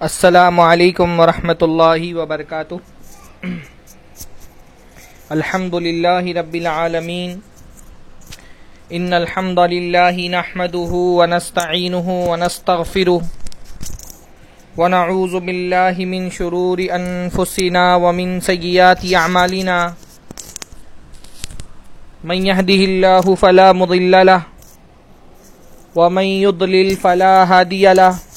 السلام علیکم ورحمۃ اللہ وبرکاتہ۔ الحمد للہ رب العالمین۔ ان الحمد للہ نحمده ونستعینه ونستغفره ونعوذ باللہ من شرور انفسنا ومن سیئات اعمالنا۔ من يهده الله فلا مضل له۔ ومن يضلل فلا هادي له۔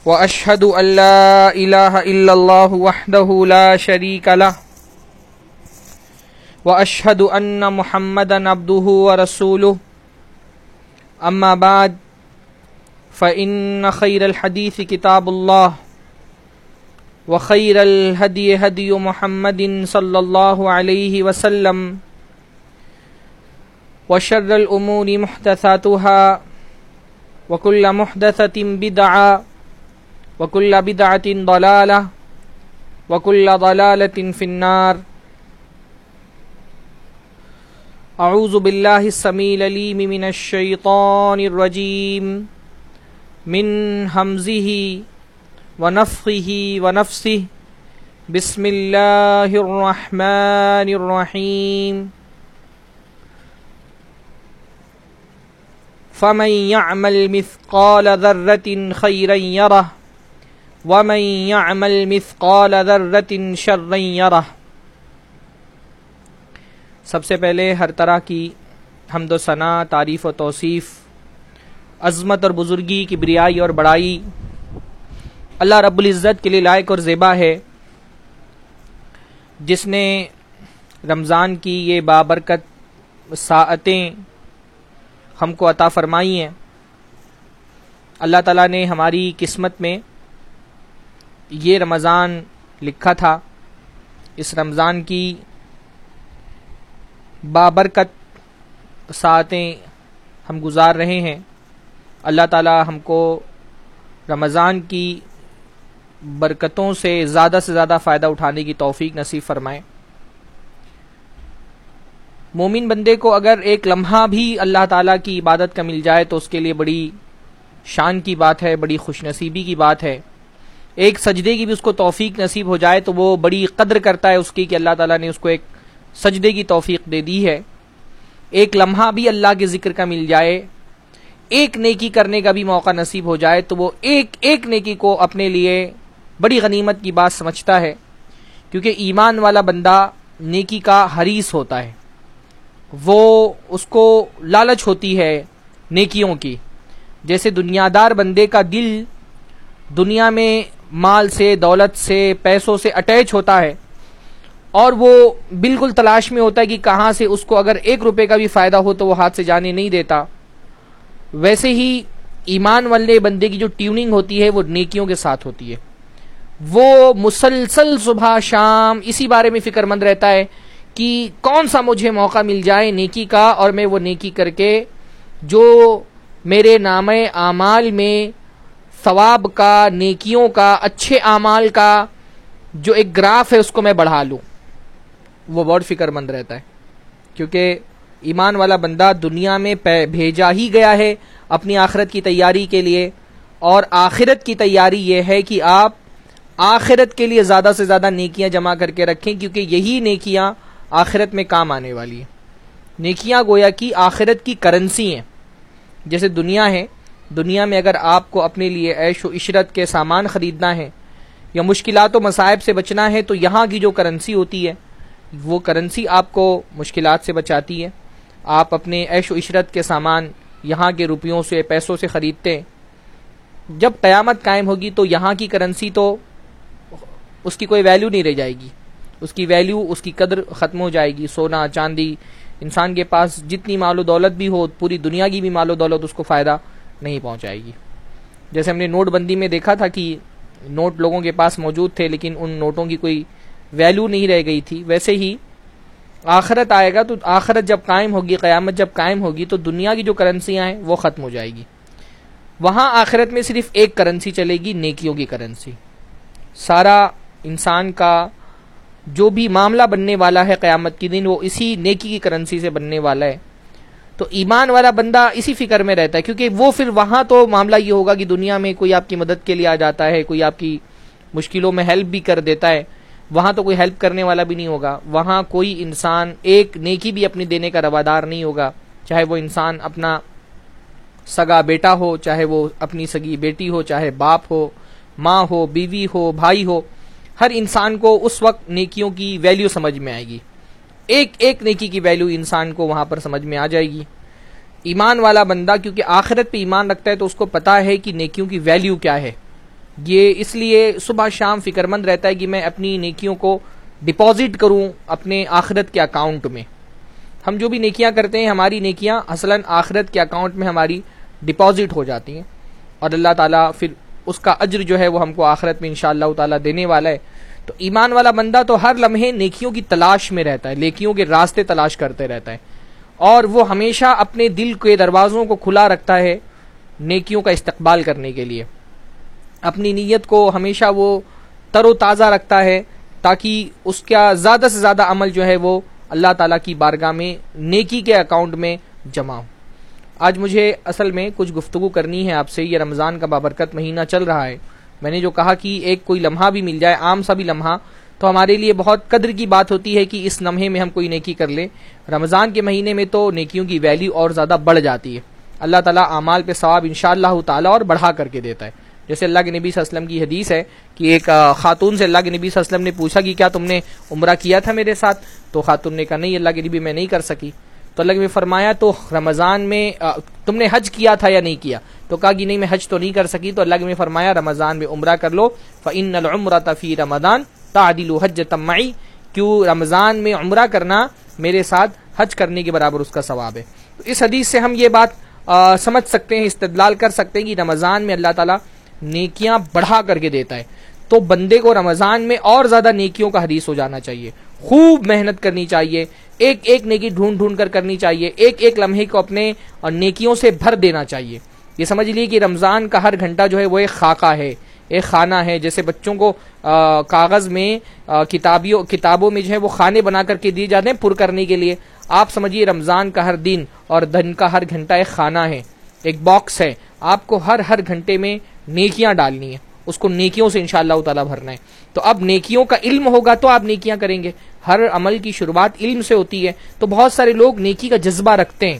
واشهد ان لا اله الا الله وحده لا شريك له. واشهد ان محمدا عبده ورسوله. اما بعد فان خير الحديث كتاب الله، وخير الهدي هدي محمد صلى الله عليه وسلم، وشر الامور محدثاتها، وكل محدثة محدثه بدعه وكل بدعة ضلالة وكل ضلالة في النار أعوذ بالله السميع العليم من الشيطان الرجيم من همزه ونفخه ونفسه بسم الله الرحمن الرحيم فمن يعمل مثقال ذرة خيرا يره ومن يعمل مثقال ذرة شرا يره سب سے پہلے ہر طرح کی حمد و ثناء تعریف و توصیف، عظمت اور بزرگی کی بریائی اور بڑائی اللہ رب العزت کے لیے لائق اور زیبا ہے۔ جس نے رمضان کی یہ بابرکت ساعتیں ہم کو عطا فرمائی ہیں۔ اللہ تعالیٰ نے ہماری قسمت میں یہ رمضان لکھا تھا، اس رمضان کی بابرکت ساعتیں ہم گزار رہے ہیں۔ اللہ تعالی ہم کو رمضان کی برکتوں سے زیادہ سے زیادہ فائدہ اٹھانے کی توفیق نصیب فرمائے۔ مومن بندے کو اگر ایک لمحہ بھی اللہ تعالیٰ کی عبادت کا مل جائے تو اس کے لیے بڑی شان کی بات ہے، بڑی خوش نصیبی کی بات ہے۔ ایک سجدے کی بھی اس کو توفیق نصیب ہو جائے تو وہ بڑی قدر کرتا ہے اس کی کہ اللہ تعالیٰ نے اس کو ایک سجدے کی توفیق دے دی ہے۔ ایک لمحہ بھی اللہ کے ذکر کا مل جائے، ایک نیکی کرنے کا بھی موقع نصیب ہو جائے تو وہ ایک ایک نیکی کو اپنے لیے بڑی غنیمت کی بات سمجھتا ہے، کیونکہ ایمان والا بندہ نیکی کا حریث ہوتا ہے۔ وہ اس کو لالچ ہوتی ہے نیکیوں کی۔ جیسے دنیا دار بندے کا دل دنیا میں مال سے، دولت سے، پیسوں سے اٹیچ ہوتا ہے اور وہ بالکل تلاش میں ہوتا ہے کہ کہاں سے اس کو اگر ایک روپے کا بھی فائدہ ہو تو وہ ہاتھ سے جانے نہیں دیتا۔ ویسے ہی ایمان والے بندے کی جو ٹیوننگ ہوتی ہے وہ نیکیوں کے ساتھ ہوتی ہے۔ وہ مسلسل صبح شام اسی بارے میں فکر مند رہتا ہے کہ کون سا مجھے موقع مل جائے نیکی کا اور میں وہ نیکی کر کے جو میرے نام اعمال میں ثواب کا، نیکیوں کا، اچھے اعمال کا جو ایک گراف ہے، اس کو میں بڑھا لوں۔ وہ بہت فکر مند رہتا ہے۔ کیونکہ ایمان والا بندہ دنیا میں بھیجا ہی گیا ہے اپنی آخرت کی تیاری کے لیے۔ اور آخرت کی تیاری یہ ہے کہ آپ آخرت کے لیے زیادہ سے زیادہ نیکیاں جمع کر کے رکھیں، کیونکہ یہی نیکیاں آخرت میں کام آنے والی ہیں۔ نیکیاں گویا کی آخرت کی کرنسی ہیں۔ جیسے دنیا ہے دنیا میں اگر آپ کو اپنے لیے عیش و عشرت کے سامان خریدنا ہے یا مشکلات و مصائب سے بچنا ہے، تو یہاں کی جو کرنسی ہوتی ہے، وہ کرنسی آپ کو مشکلات سے بچاتی ہے۔ آپ اپنے عیش و عشرت کے سامان یہاں کے روپیوں سے، پیسوں سے خریدتے ہیں جب قیامت قائم ہوگی تو یہاں کی کرنسی تو اس کی کوئی ویلیو نہیں رہ جائے گی۔ اس کی ویلیو اس کی قدر ختم ہو جائے گی۔ سونا، چاندی، انسان کے پاس جتنی مال و دولت بھی ہو، پوری دنیا کی بھی مال و دولت، اس کو فائدہ نہیں پہنچائے گی۔ جیسے ہم نے نوٹ بندی میں دیکھا تھا کہ نوٹ لوگوں کے پاس موجود تھے لیکن ان نوٹوں کی کوئی ویلیو نہیں رہ گئی تھی۔ ویسے ہی آخرت آئے گا تو آخرت جب قائم ہوگی، قیامت جب قائم ہوگی تو دنیا کی جو کرنسیاں ہیں وہ ختم ہو جائے گی۔ وہاں آخرت میں صرف ایک کرنسی چلے گی، نیکیوں کی کرنسی سارا انسان کا جو بھی معاملہ بننے والا ہے قیامت کے دن، وہ اسی نیکی کی کرنسی سے بننے والا ہے۔ تو ایمان والا بندہ اسی فکر میں رہتا ہے، کیونکہ وہ پھر وہاں تو معاملہ یہ ہوگا کہ دنیا میں کوئی آپ کی مدد کے لیے آ جاتا ہے، کوئی آپ کی مشکلوں میں ہیلپ بھی کر دیتا ہے، وہاں تو کوئی ہیلپ کرنے والا بھی نہیں ہوگا۔ وہاں کوئی انسان ایک نیکی بھی اپنی دینے کا روادار نہیں ہوگا، چاہے وہ انسان اپنا سگا بیٹا ہو، چاہے وہ اپنی سگی بیٹی ہو، چاہے باپ ہو، ماں ہو، بیوی ہو، بھائی ہو، ہر انسان کو اس وقت نیکیوں کی ویلیو سمجھ میں آئے گی۔ ایک ایک نیکی کی ویلیو انسان کو وہاں پر سمجھ میں آ جائے گی۔ ایمان والا بندہ کیونکہ آخرت پہ ایمان رکھتا ہے تو اس کو پتا ہے کہ نیکیوں کی ویلیو کیا ہے۔ یہ اس لیے صبح شام فکر مند رہتا ہے کہ میں اپنی نیکیوں کو ڈپازٹ کروں اپنے آخرت کے اکاؤنٹ میں۔ ہم جو بھی نیکیاں کرتے ہیں، ہماری نیکیاں اصلاً آخرت کے اکاؤنٹ میں ہماری ڈپازٹ ہو جاتی ہیں۔ اور اللہ تعالیٰ پھر اس کا اجر جو ہے وہ ہم کو آخرت میں ان شاء اللہ تعالیٰ دینے والا ہے۔ تو ایمان والا بندہ تو ہر لمحے نیکیوں کی تلاش میں رہتا ہے، نیکیوں کے راستے تلاش کرتے رہتا ہے۔ اور وہ ہمیشہ اپنے دل کے دروازوں کو کھلا رکھتا ہے نیکیوں کا استقبال کرنے کے لیے۔ اپنی نیت کو ہمیشہ وہ تر و تازہ رکھتا ہے تاکہ اس کا زیادہ سے زیادہ عمل جو ہے وہ اللہ تعالیٰ کی بارگاہ میں، نیکی کے اکاؤنٹ میں جمع ہو۔ آج مجھے اصل میں کچھ گفتگو کرنی ہے آپ سے، یہ رمضان کا بابرکت مہینہ چل رہا ہے۔ میں نے جو کہا کہ ایک کوئی لمحہ بھی مل جائے، عام سا بھی لمحہ، تو ہمارے لیے بہت قدر کی بات ہوتی ہے کہ اس لمحے میں ہم کوئی نیکی کر لیں۔ رمضان کے مہینے میں تو نیکیوں کی ویلیو اور زیادہ بڑھ جاتی ہے۔ اللہ تعالیٰ اعمال پہ ثواب ان شاء اللہ تعالیٰ اور بڑھا کر کے دیتا ہے۔ جیسے اللہ کے نبی صلی اللہ علیہ وسلم کی حدیث ہے کہ ایک خاتون سے اللہ کے نبی صلی اللہ علیہ وسلم نے پوچھا کہ کیا تم نے عمرہ کیا تھا میرے ساتھ؟ تو خاتون نے کہا، نہیں، اللہ کے نبی میں نہیں کر سکی۔ تو اللہ کے نبی فرمایا تو رمضان میں تم نے حج کیا تھا یا نہیں کیا؟ تو کہا کہ نہیں، میں حج تو نہیں کر سکی۔ تو اللہ کے نبی فرمایا، رمضان میں عمرہ کر لو۔ فن العمر تفی رمضان تعدل حج تمعی کیوں رمضان میں عمرہ کرنا میرے ساتھ حج کرنے کے برابر اس کا ثواب ہے؟ تو اس حدیث سے ہم یہ بات سمجھ سکتے ہیں، استدلال کر سکتے ہیں کہ رمضان میں اللہ تعالیٰ نیکیاں بڑھا کر کے دیتا ہے۔ تو بندے کو رمضان میں اور زیادہ نیکیوں کا حدیث ہو جانا چاہیے۔ خوب محنت کرنی چاہیے، ایک ایک نیکی ڈھونڈ ڈھونڈ کر کرنی چاہیے، ایک ایک لمحے کو اپنے نیکیوں سے بھر دینا چاہیے۔ یہ سمجھ لیے کہ رمضان کا ہر گھنٹہ جو ہے وہ ایک خاکہ ہے، ایک خانہ ہے، جیسے بچوں کو کاغذ میں کتابیوں، کتابوں میں جو ہے وہ خانے بنا کر کے دیے جاتے ہیں پر کرنے کے لیے۔ آپ سمجھیے رمضان کا ہر دن اور دن کا ہر گھنٹہ ایک خانہ ہے، ایک باکس ہے۔ آپ کو ہر ہر گھنٹے میں نیکیاں ڈالنی ہیں، اس کو نیکیوں سے انشاءاللہ اللہ تعالیٰ بھرنا ہے۔ تو اب نیکیوں کا علم ہوگا تو آپ نیکیاں کریں گے۔ ہر عمل کی شروعات علم سے ہوتی ہے، تو بہت سارے لوگ نیکی کا جذبہ رکھتے ہیں۔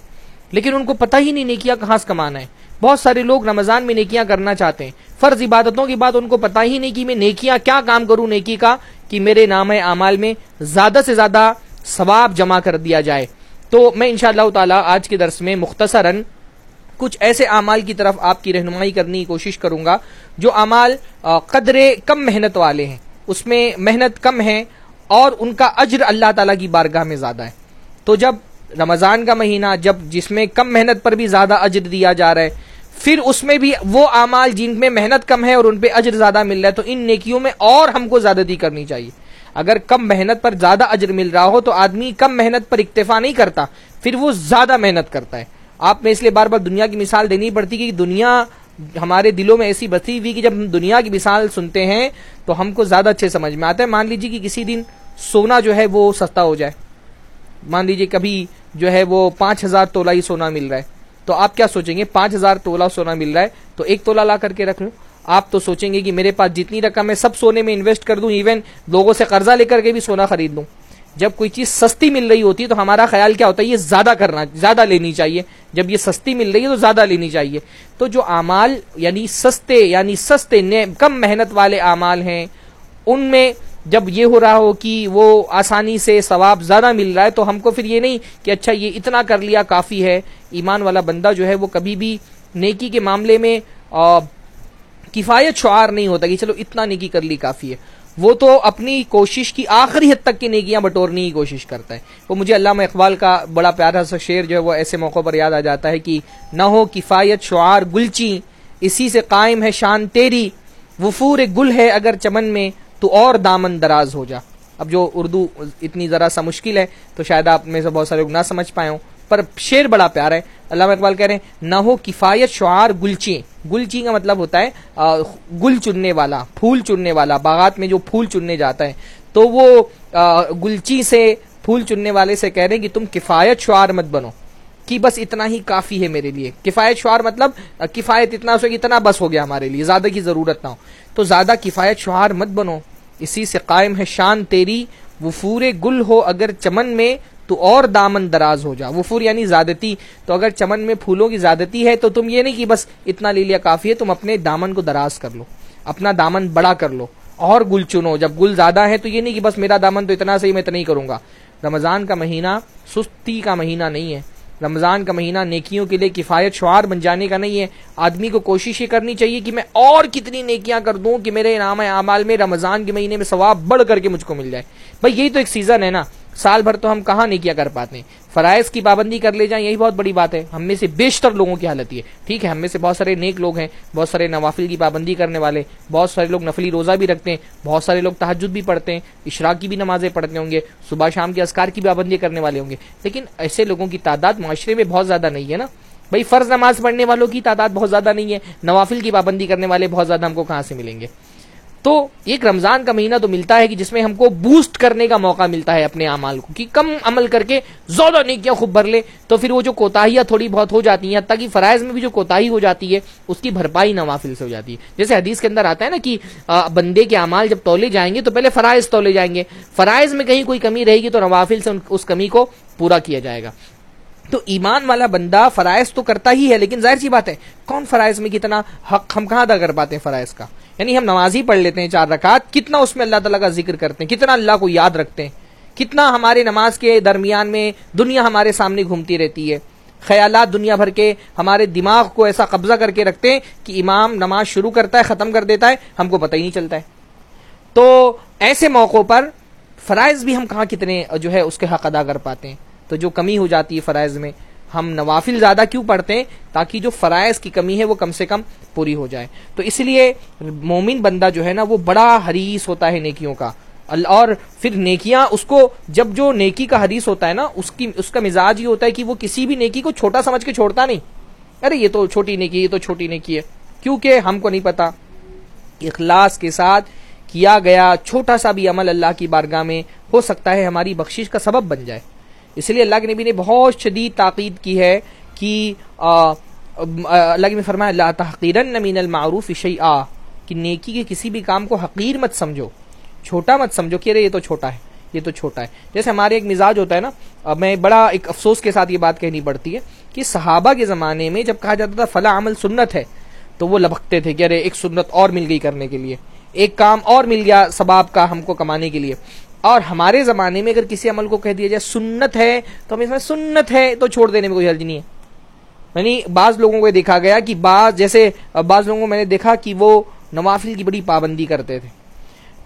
لیکن ان کو پتہ ہی نہیں نیکیاں کہاں سے کمانا ہے۔ بہت سارے لوگ رمضان میں نیکیاں کرنا چاہتے ہیں۔ فرض عبادتوں کی بات ان کو پتہ ہی نہیں کہ میں نیکیاں کیا کام کروں، نیکی کا، کہ میرے نام اعمال میں زیادہ سے زیادہ ثواب جمع کر دیا جائے۔ تو میں انشاءاللہ اللہ تعالیٰ آج کے درس میں مختصراً کچھ ایسے اعمال کی طرف آپ کی رہنمائی کرنے کی کوشش کروں گا، جو اعمال قدر کم محنت والے ہیں۔ اس میں محنت کم ہے اور ان کا اجر اللہ تعالیٰ کی بارگاہ میں زیادہ ہے۔ تو جب رمضان کا مہینہ، جب جس میں کم محنت پر بھی زیادہ اجر دیا جا رہا ہے، پھر اس میں بھی وہ اعمال جن میں محنت کم ہے اور ان پہ اجر زیادہ مل رہا ہے، تو ان نیکیوں میں اور ہم کو زیادتی کرنی چاہیے۔ اگر کم محنت پر زیادہ اجر مل رہا ہو، تو آدمی کم محنت پر اکتفا نہیں کرتا، پھر وہ زیادہ محنت کرتا ہے۔ آپ میں اس لیے بار بار دنیا کی مثال دینی پڑتی کہ دنیا ہمارے دلوں میں ایسی بسی ہوئی کہ جب ہم دنیا کی مثال سنتے ہیں تو ہم کو زیادہ اچھے سمجھ میں آتا ہے۔ مان لیجیے کہ کسی دن سونا جو ہے وہ سستا ہو جائے۔ مان لیجیے کبھی جو ہے وہ پانچ ہزار تولا ہی سونا مل رہا ہے۔ تو آپ کیا سوچیں گے؟ پانچ ہزار تولا سونا مل رہا ہے۔ تو ایک تولا لا کر کے رکھ لوں۔ آپ تو سوچیں گے کہ میرے پاس جتنی رقم ہے، سب سونے میں انویسٹ کر دوں ایون لوگوں سے قرضہ لے کر کے بھی سونا خرید لوں۔ جب کوئی چیز سستی مل رہی ہوتی ہے تو ہمارا خیال کیا ہوتا ہے؟ یہ زیادہ کرنا، زیادہ لینی چاہیے۔ جب یہ سستی مل رہی ہے تو زیادہ لینی چاہیے۔ تو جو اعمال یعنی سستے یعنی سستے کم محنت والے اعمال ہیں، ان میں جب یہ ہو رہا ہو کہ وہ آسانی سے ثواب زیادہ مل رہا ہے تو ہم کو پھر یہ نہیں کہ اچھا یہ اتنا کر لیا، کافی ہے۔ ایمان والا بندہ جو ہے وہ کبھی بھی نیکی کے معاملے میں کفایت شعار نہیں ہوتا کہ چلو اتنا نیکی کر لی، کافی ہے۔ وہ تو اپنی کوشش کی آخری حد تک کی نیکیاں بٹورنے کی کوشش کرتا ہے۔ وہ مجھے علامہ اقبال کا بڑا پیارا سا شعر جو ہے وہ ایسے موقع پر یاد آ جاتا ہے کہ نہ ہو کفایت شعار گلچی، اسی سے قائم ہے شان تیری، وفور گل ہے اگر چمن میں تو اور دامن دراز ہو جا۔ اب جو اردو اتنی ذرا سا مشکل ہے تو شاید آپ میں سے بہت سارے لوگ نہ سمجھ پائے ہوں۔ پر شعر بڑا پیارا ہے۔ علامہ اقبال کہہ رہے ہیں، نہ ہو کفایت شعار گلچی۔ گلچی کا مطلب ہوتا ہے گل چننے والا، پھول چننے والا۔ باغات میں جو پھول چننے جاتا ہے، تو وہ گلچی سے، پھول چننے والے سے کہہ رہے ہیں کہ تم کفایت شعار مت بنو، کہ بس اتنا ہی کافی ہے میرے لیے۔ کفایت شعار مطلب کفایت اتنا سو اتنا بس ہو گیا ہمارے لیے، زیادہ کی ضرورت نہ ہو۔ تو زیادہ کفایت شعار مت بنو، اسی سے قائم ہے شان تیری، وفور گل ہو اگر چمن میں تو اور دامن دراز ہو جا۔ وفور یعنی زیادتی تو اگر چمن میں پھولوں کی زیادتی ہے تو تم یہ نہیں کہ بس اتنا لے لیا کافی ہے، تم اپنے دامن کو دراز کر لو۔ اپنا دامن بڑا کر لو۔ اور گل چنو، جب گل زیادہ ہے تو یہ نہیں کہ بس میرا دامن تو اتنا صحیح میں تو نہیں کروں گا۔ رمضان کا مہینہ سستی کا مہینہ نہیں ہے۔ رمضان کا مہینہ نیکیوں کے لیے کفایت شعار بن جانے کا نہیں ہے۔ آدمی کو کوشش یہ کرنی چاہیے کہ میں اور کتنی نیکیاں کر دوں کہ میرے انعام اعمال میں رمضان کے مہینے میں ثواب بڑھ کر کے مجھ کو مل جائے۔ بھائی یہی تو ایک سیزن ہے نا۔ سال بھر تو ہم کہاں نہیں کیا کر پاتے ہیں؟ فرائض کی پابندی کر لے جائیں، یہی بہت بڑی بات ہے۔ ہم میں سے بیشتر لوگوں کی حالت یہ ٹھیک ہے، ہم میں سے بہت سارے نیک لوگ ہیں، بہت سارے نوافل کی پابندی کرنے والے، بہت سارے لوگ نفلی روزہ بھی رکھتے ہیں، بہت سارے لوگ تحجد بھی پڑھتے ہیں، اشراق کی بھی نمازیں پڑھتے ہوں گے، صبح شام کے اسکار کی پابندی کرنے والے ہوں گے۔ لیکن ایسے لوگوں کی تعداد معاشرے میں بہت زیادہ نہیں ہے نا؟ بھائی، فرض نماز پڑھنے والوں کی تعداد بہت زیادہ نہیں ہے، نوافل کی پابندی کرنے والے بہت زیادہ ہم کو کہاں سے ملیں گے؟ تو ایک رمضان کا مہینہ تو ملتا ہے کہ جس میں ہم کو بوسٹ کرنے کا موقع ملتا ہے اپنے اعمال کو، کہ کم عمل کر کے زیادہ نیکیاں خوب بھر لے، تو پھر وہ جو کوتاہیاں تھوڑی بہت ہو جاتی ہیں، تاکہ فرائض میں بھی جو کوتاہی ہو جاتی ہے، اس کی بھرپائی نوافل سے ہو جاتی ہے۔ جیسے حدیث کے اندر آتا ہے نا کہ بندے کے اعمال جب تولے جائیں گے تو پہلے فرائض تولے جائیں گے۔ فرائض میں کہیں کوئی کمی رہے گی تو نوافل سے اس کمی کو پورا کیا جائے گا۔ تو ایمان والا بندہ فرائض تو کرتا ہی ہے، لیکن ظاہر سی بات ہے، کون فرائض میں کتنا حق ہم کہاں ادا کر پاتے ہیں فرائض کا؟ یعنی ہم نماز ہی پڑھ لیتے ہیں چار رکعت کتنا اس میں اللہ تعالیٰ کا ذکر کرتے ہیں، کتنا اللہ کو یاد رکھتے ہیں، کتنا ہمارے نماز کے درمیان میں دنیا ہمارے سامنے گھومتی رہتی ہے۔ خیالات دنیا بھر کے ہمارے دماغ کو ایسا قبضہ کر کے رکھتے ہیں کہ امام نماز شروع کرتا ہے، ختم کر دیتا ہے، ہم کو پتہ ہی نہیں چلتا ہے۔ تو ایسے موقعوں پر فرائض بھی ہم کہاں کتنے جو ہے اس کے حق ادا کر پاتے ہیں۔ تو جو کمی ہو جاتی ہے فرائض میں، ہم نوافل زیادہ کیوں پڑھتے ہیں؟ تاکہ جو فرائض کی کمی ہے وہ کم سے کم پوری ہو جائے۔ تو اس لیے مومن بندہ جو ہے نا، وہ بڑا حریص ہوتا ہے نیکیوں کا۔ اور پھر نیکیاں اس کو جب جو نیکی کا حدیث ہوتا ہے نا، اس کی اس کا مزاج یہ ہوتا ہے کہ وہ کسی بھی نیکی کو چھوٹا سمجھ کے چھوڑتا نہیں۔ ارے، یہ تو چھوٹی نیکی، یہ تو چھوٹی نیکی ہے۔ کیونکہ ہم کو نہیں پتا۔ اخلاص کے ساتھ کیا گیا، چھوٹا سا بھی عمل اللہ کی بارگاہ میں ہو سکتا ہے، ہماری بخشش کا سبب بن جائے۔ اس لیے اللہ کے نبی نے بہت شدید تاکید کی ہے کہ اللہ نے فرمایا اللہ تحقیرن من المعروف شیئا، کہ نیکی کے کسی بھی کام کو حقیر مت سمجھو، چھوٹا مت سمجھو کہ ارے یہ تو چھوٹا ہے، یہ تو چھوٹا ہے۔ جیسے ہمارے ایک مزاج ہوتا ہے نا میں بڑا ایک افسوس کے ساتھ یہ بات کہنی پڑتی ہے کہ صحابہ کے زمانے میں جب کہا جاتا تھا فلاں عمل سنت ہے، تو وہ لبکتے تھے کہ ارے ایک سنت اور مل گئی کرنے کے لیے، ایک کام اور مل گیا ثباب کا ہم کو کمانے کے لیے۔ اور ہمارے زمانے میں اگر کسی عمل کو کہہ دیا جائے سنت ہے، تو ہم اس میں سنت ہے، تو چھوڑ دینے میں کوئی حرج نہیں ہے۔ یعنی بعض لوگوں کو دیکھا گیا کہ بعض، جیسے بعض لوگوں کو میں نے دیکھا کہ وہ نوافل کی بڑی پابندی کرتے تھے۔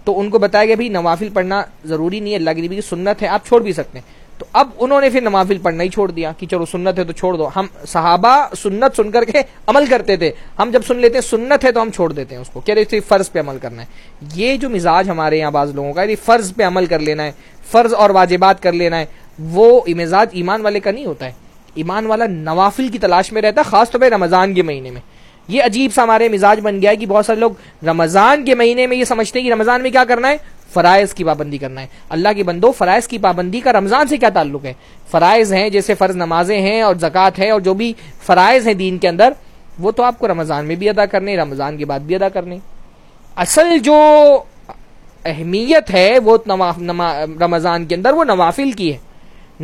تو ان کو بتایا گیا بھائی، نوافل پڑھنا ضروری نہیں ہے، اللہ کی نبی کی سنت ہے، آپ چھوڑ بھی سکتے ہیں۔ تو اب انہوں نے پھر نوافل پڑھنا ہی چھوڑ دیا کہ چلو سنت ہے تو چھوڑ دو۔ ہم صحابہ سنت سن کر کے عمل کرتے تھے۔ ہم جب سن لیتے ہیں سنت ہے تو ہم چھوڑ دیتے ہیں اس کو کہہ رہے فرض پہ عمل کرنا ہے۔ یہ جو مزاج ہمارے یہاں بعض لوگوں کا یعنی فرض پہ عمل کر لینا ہے، فرض اور واجبات کر لینا ہے، وہ مزاج ایمان والے کا نہیں ہوتا ہے۔ ایمان والا نوافل کی تلاش میں رہتا ہے، خاص طور پہ رمضان کے مہینے میں۔ یہ عجیب سا ہمارے مزاج بن گیا ہے کہ بہت سارے لوگ رمضان کے مہینے میں یہ سمجھتے ہیں کہ رمضان میں کیا کرنا ہے؟ فرائض کی پابندی کرنا ہے۔ اللہ کے بندو، فرائض کی پابندی کا رمضان سے کیا تعلق ہے؟ فرائض ہیں، جیسے فرض نمازیں ہیں اور زکوٰۃ ہے اور جو بھی فرائض ہیں دین کے اندر، وہ تو آپ کو رمضان میں بھی ادا کرنے، رمضان کے بعد بھی ادا کرنے۔ اصل جو اہمیت ہے، وہ رمضان کے اندر وہ نوافل کی ہے۔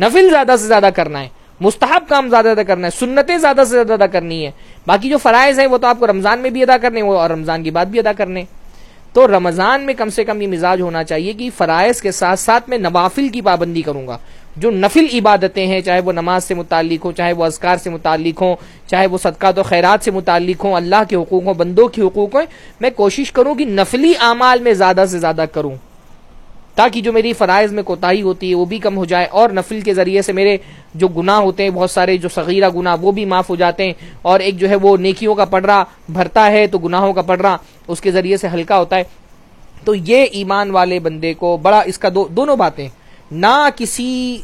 نفل زیادہ سے زیادہ کرنا ہے۔ مستحب کام زیادہ زیادہ کرنا ہے۔ سنتیں زیادہ سے زیادہ ادا کرنی ہے۔ باقی جو فرائض ہیں، وہ تو آپ کو رمضان میں بھی ادا کرنے وہ اور رمضان کے بعد بھی ادا کرنے تو رمضان میں کم سے کم یہ مزاج ہونا چاہیے کہ فرائض کے ساتھ ساتھ میں نوافل کی پابندی کروں گا۔ جو نفل عبادتیں ہیں، چاہے وہ نماز سے متعلق ہوں، چاہے وہ اذکار سے متعلق ہوں، چاہے وہ صدقات و خیرات سے متعلق ہوں، اللہ کے حقوق ہوں، بندوں کے حقوق ہوں، میں کوشش کروں کہ نفلی اعمال میں زیادہ سے زیادہ کروں۔ تاکہ جو میری فرائض میں کوتاہی ہوتی ہے وہ بھی کم ہو جائے اور نفل کے ذریعے سے میرے جو گناہ ہوتے ہیں، بہت سارے جو صغیرہ گناہ، وہ بھی معاف ہو جاتے ہیں اور ایک جو ہے وہ نیکیوں کا پڑھ بھرتا ہے تو گناہوں کا پڑھ اس کے ذریعے سے ہلکا ہوتا ہے۔ تو یہ ایمان والے بندے کو بڑا اس کا دو دونوں باتیں۔ نہ کسی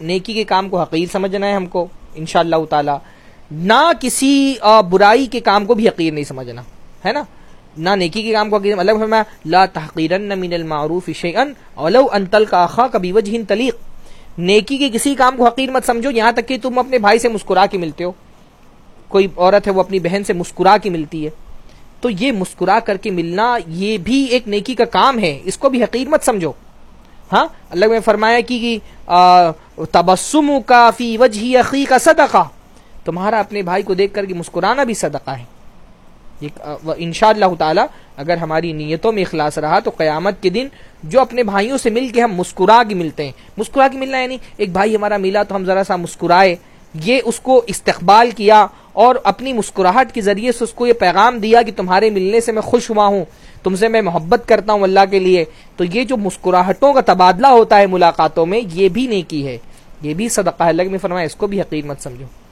نیکی کے کام کو حقیر سمجھنا ہے ہم کو ان شاء اللہ تعالی۔ نہ کسی برائی کے کام کو بھی حقیر نہیں سمجھنا، ہے نا؟ نہ نیکی کے کام کو حقیر اللہ لا تحقیرن من المعروف شیئن اولو ان تلقا اخا کبھی وجہ تلیق۔ نیکی کے کسی کام کو حقیر مت سمجھو، یہاں تک کہ تم اپنے بھائی سے مسکرا کے ملتے ہو۔ کوئی عورت ہے، وہ اپنی بہن سے مسکرا کے ملتی ہے۔ تو یہ مسکرا کر کے ملنا، یہ بھی ایک نیکی کا کام ہے۔ اس کو بھی حقیر مت سمجھو۔ ہاں؟ اللہ نے فرمایا کہ تبسم کا فی وجہ عقی کا صدقہ۔ تمہارا اپنے بھائی کو دیکھ کر کے مسکرانا بھی صدقہ ہے۔ ان شاء اللہ تعالی اگر ہماری نیتوں میں اخلاص رہا تو قیامت کے دن جو اپنے بھائیوں سے مل کے ہم مسکرا کے ملتے ہیں۔ مسکرا کے ملنا یعنی ایک بھائی ہمارا ملا تو ہم ذرا سا مسکرائے۔ یہ اس کو استقبال کیا اور اپنی مسکراہٹ کے ذریعے سے اس کو یہ پیغام دیا کہ تمہارے ملنے سے میں خوش ہوا ہوں، تم سے میں محبت کرتا ہوں اللہ کے لیے۔ تو یہ جو مسکراہٹوں کا تبادلہ ہوتا ہے ملاقاتوں میں، یہ بھی نیکی ہے۔ یہ بھی صدقہ ہے۔ اللہ میں فرمایا، اس کو بھی حقیر مت سمجھو۔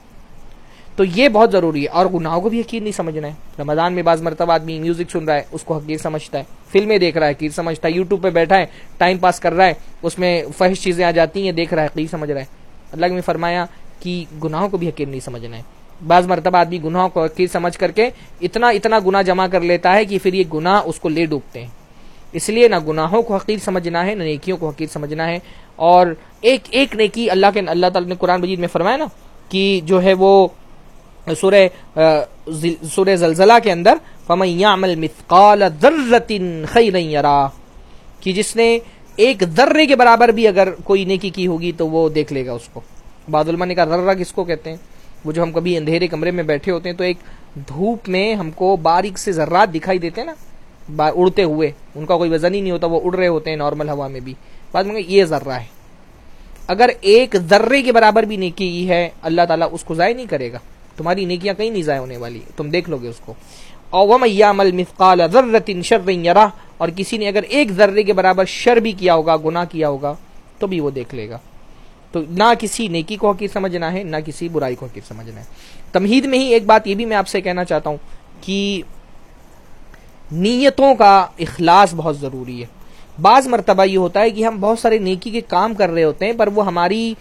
تو یہ بہت ضروری ہے اور گناہوں کو بھی حقیر نہیں سمجھنا ہے۔ رمضان میں بعض مرتبہ آدمی میوزک سن رہا ہے، اس کو حقیر سمجھتا ہے، فلمیں دیکھ رہا ہے، حقیر سمجھتا ہے یوٹیوب پہ بیٹھا ہے ٹائم پاس کر رہا ہے، اس میں فحش چیزیں آ جاتی ہیں، دیکھ رہا ہے، حقیر سمجھ رہا ہے۔ اللہ نے فرمایا کہ گناہوں کو بھی حقیر نہیں سمجھنا ہے۔ بعض مرتبہ آدمی گناہوں کو حقیر سمجھ کر کے اتنا اتنا گناہ جمع کر لیتا ہے کہ پھر یہ گناہ اس کو لے ڈوبتے ہیں۔ اس لیے نہ گناہوں کو حقیر سمجھنا ہے، نہ نیکیوں کو حقیر سمجھنا ہے۔ اور ایک ایک نیکی اللہ کے، اللہ تعالیٰ نے قرآن مجید میں فرمایا نا کہ جو ہے وہ سورہ سورہ زلزلہ کے اندر، فمن يعمل مثقال ذرة خيرا يرى کہ جس نے ایک ذرے کے برابر بھی اگر کوئی نیکی کی ہوگی تو وہ دیکھ لے گا اس کو۔ بعض علماء نے کہا، ذرہ کس کو کہتے ہیں؟ وہ جو ہم کبھی اندھیرے کمرے میں بیٹھے ہوتے ہیں تو ایک دھوپ میں ہم کو باریک سے ذرات دکھائی دیتے ہیں نا اڑتے ہوئے۔ ان کا کوئی وزن ہی نہیں ہوتا، وہ اڑ رہے ہوتے ہیں نارمل ہوا میں بھی۔ بعد میں یہ ذرہ ہے۔ اگر ایک ذرے کے برابر بھی نیکی ہے، اللہ تعالیٰ اس کو ضائع نہیں کرے گا۔ تمہاری نیکیاں کہیں نہیں ضائع ہونے والی، تم دیکھ لو گے اس کو۔ اور اور کسی نے اگر ایک ذرے کے برابر شر بھی کیا ہوگا، گناہ کیا ہوگا، تو بھی وہ دیکھ لے گا۔ تو نہ کسی نیکی کو حقیق سمجھنا ہے، نہ کسی برائی کو حقیق سمجھنا ہے۔ تمہید میں ہی ایک بات یہ بھی میں آپ سے کہنا چاہتا ہوں کہ نیتوں کا اخلاص بہت ضروری ہے۔ بعض مرتبہ یہ ہوتا ہے کہ ہم بہت سارے نیکی کے کام کر رہے ہوتے ہیں، پر وہ ہماری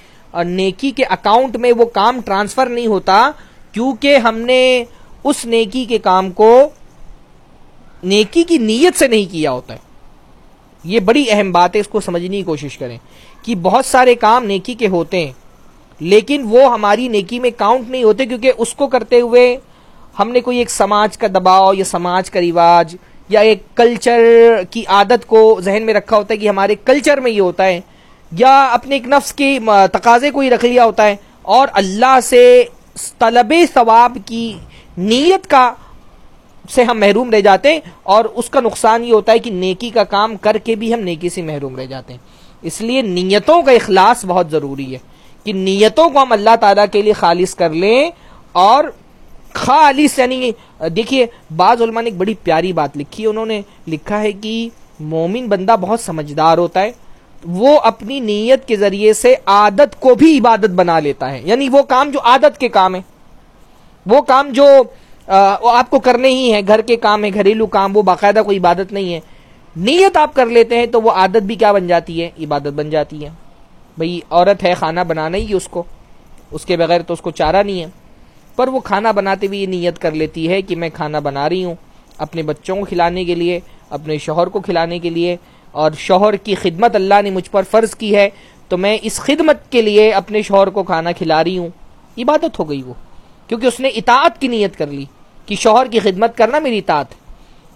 نیکی کے اکاؤنٹ میں وہ کام ٹرانسفر نہیں ہوتا کیونکہ ہم نے اس نیکی کے کام کو نیکی کی نیت سے نہیں کیا ہوتا ہے۔ یہ بڑی اہم بات ہے، اس کو سمجھنے کی کوشش کریں کہ بہت سارے کام نیکی کے ہوتے ہیں، لیکن وہ ہماری نیکی میں کاؤنٹ نہیں ہوتے کیونکہ اس کو کرتے ہوئے ہم نے کوئی ایک سماج کا دباؤ یا سماج کا رواج یا ایک کلچر کی عادت کو ذہن میں رکھا ہوتا ہے کہ ہمارے کلچر میں یہ ہوتا ہے، یا اپنے ایک نفس کی تقاضے کو ہی رکھ لیا ہوتا ہے اور اللہ سے طلب ثواب کی نیت کا سے ہم محروم رہ جاتے ہیں اور اس کا نقصان یہ ہوتا ہے کہ نیکی کا کام کر کے بھی ہم نیکی سے محروم رہ جاتے ہیں۔ اس لیے نیتوں کا اخلاص بہت ضروری ہے کہ نیتوں کو ہم اللہ تعالیٰ کے لیے خالص کر لیں اور خالص یعنی دیکھیے، بعض علماء نے ایک بڑی پیاری بات لکھی ہے انہوں نے لکھا ہے کہ مومن بندہ بہت سمجھدار ہوتا ہے۔ وہ اپنی نیت کے ذریعے سے عادت کو بھی عبادت بنا لیتا ہے۔ یعنی وہ کام جو عادت کے کام ہے، وہ کام جو آپ کو کرنے ہی ہے گھر کے کام ہے گھریلو کام، وہ باقاعدہ کوئی عبادت نہیں ہے۔ نیت آپ کر لیتے ہیں تو وہ عادت بھی کیا بن جاتی ہے؟ عبادت بن جاتی ہے۔ بھئی، عورت ہے، کھانا بنانا ہی اس کو۔ اس کے بغیر تو اس کو چارہ نہیں ہے۔ پر وہ کھانا بناتے ہوئے یہ نیت کر لیتی ہے کہ میں کھانا بنا رہی ہوں اپنے بچوں کو کھلانے کے لیے، اپنے شوہر کو کھلانے کے لیے اور شوہر کی خدمت اللہ نے مجھ پر فرض کی ہے، تو میں اس خدمت کے لیے اپنے شوہر کو کھانا کھلا رہی ہوں۔ عبادت ہو گئی وہ، کیونکہ اس نے اطاعت کی نیت کر لی کہ شوہر کی خدمت کرنا میری اطاعت۔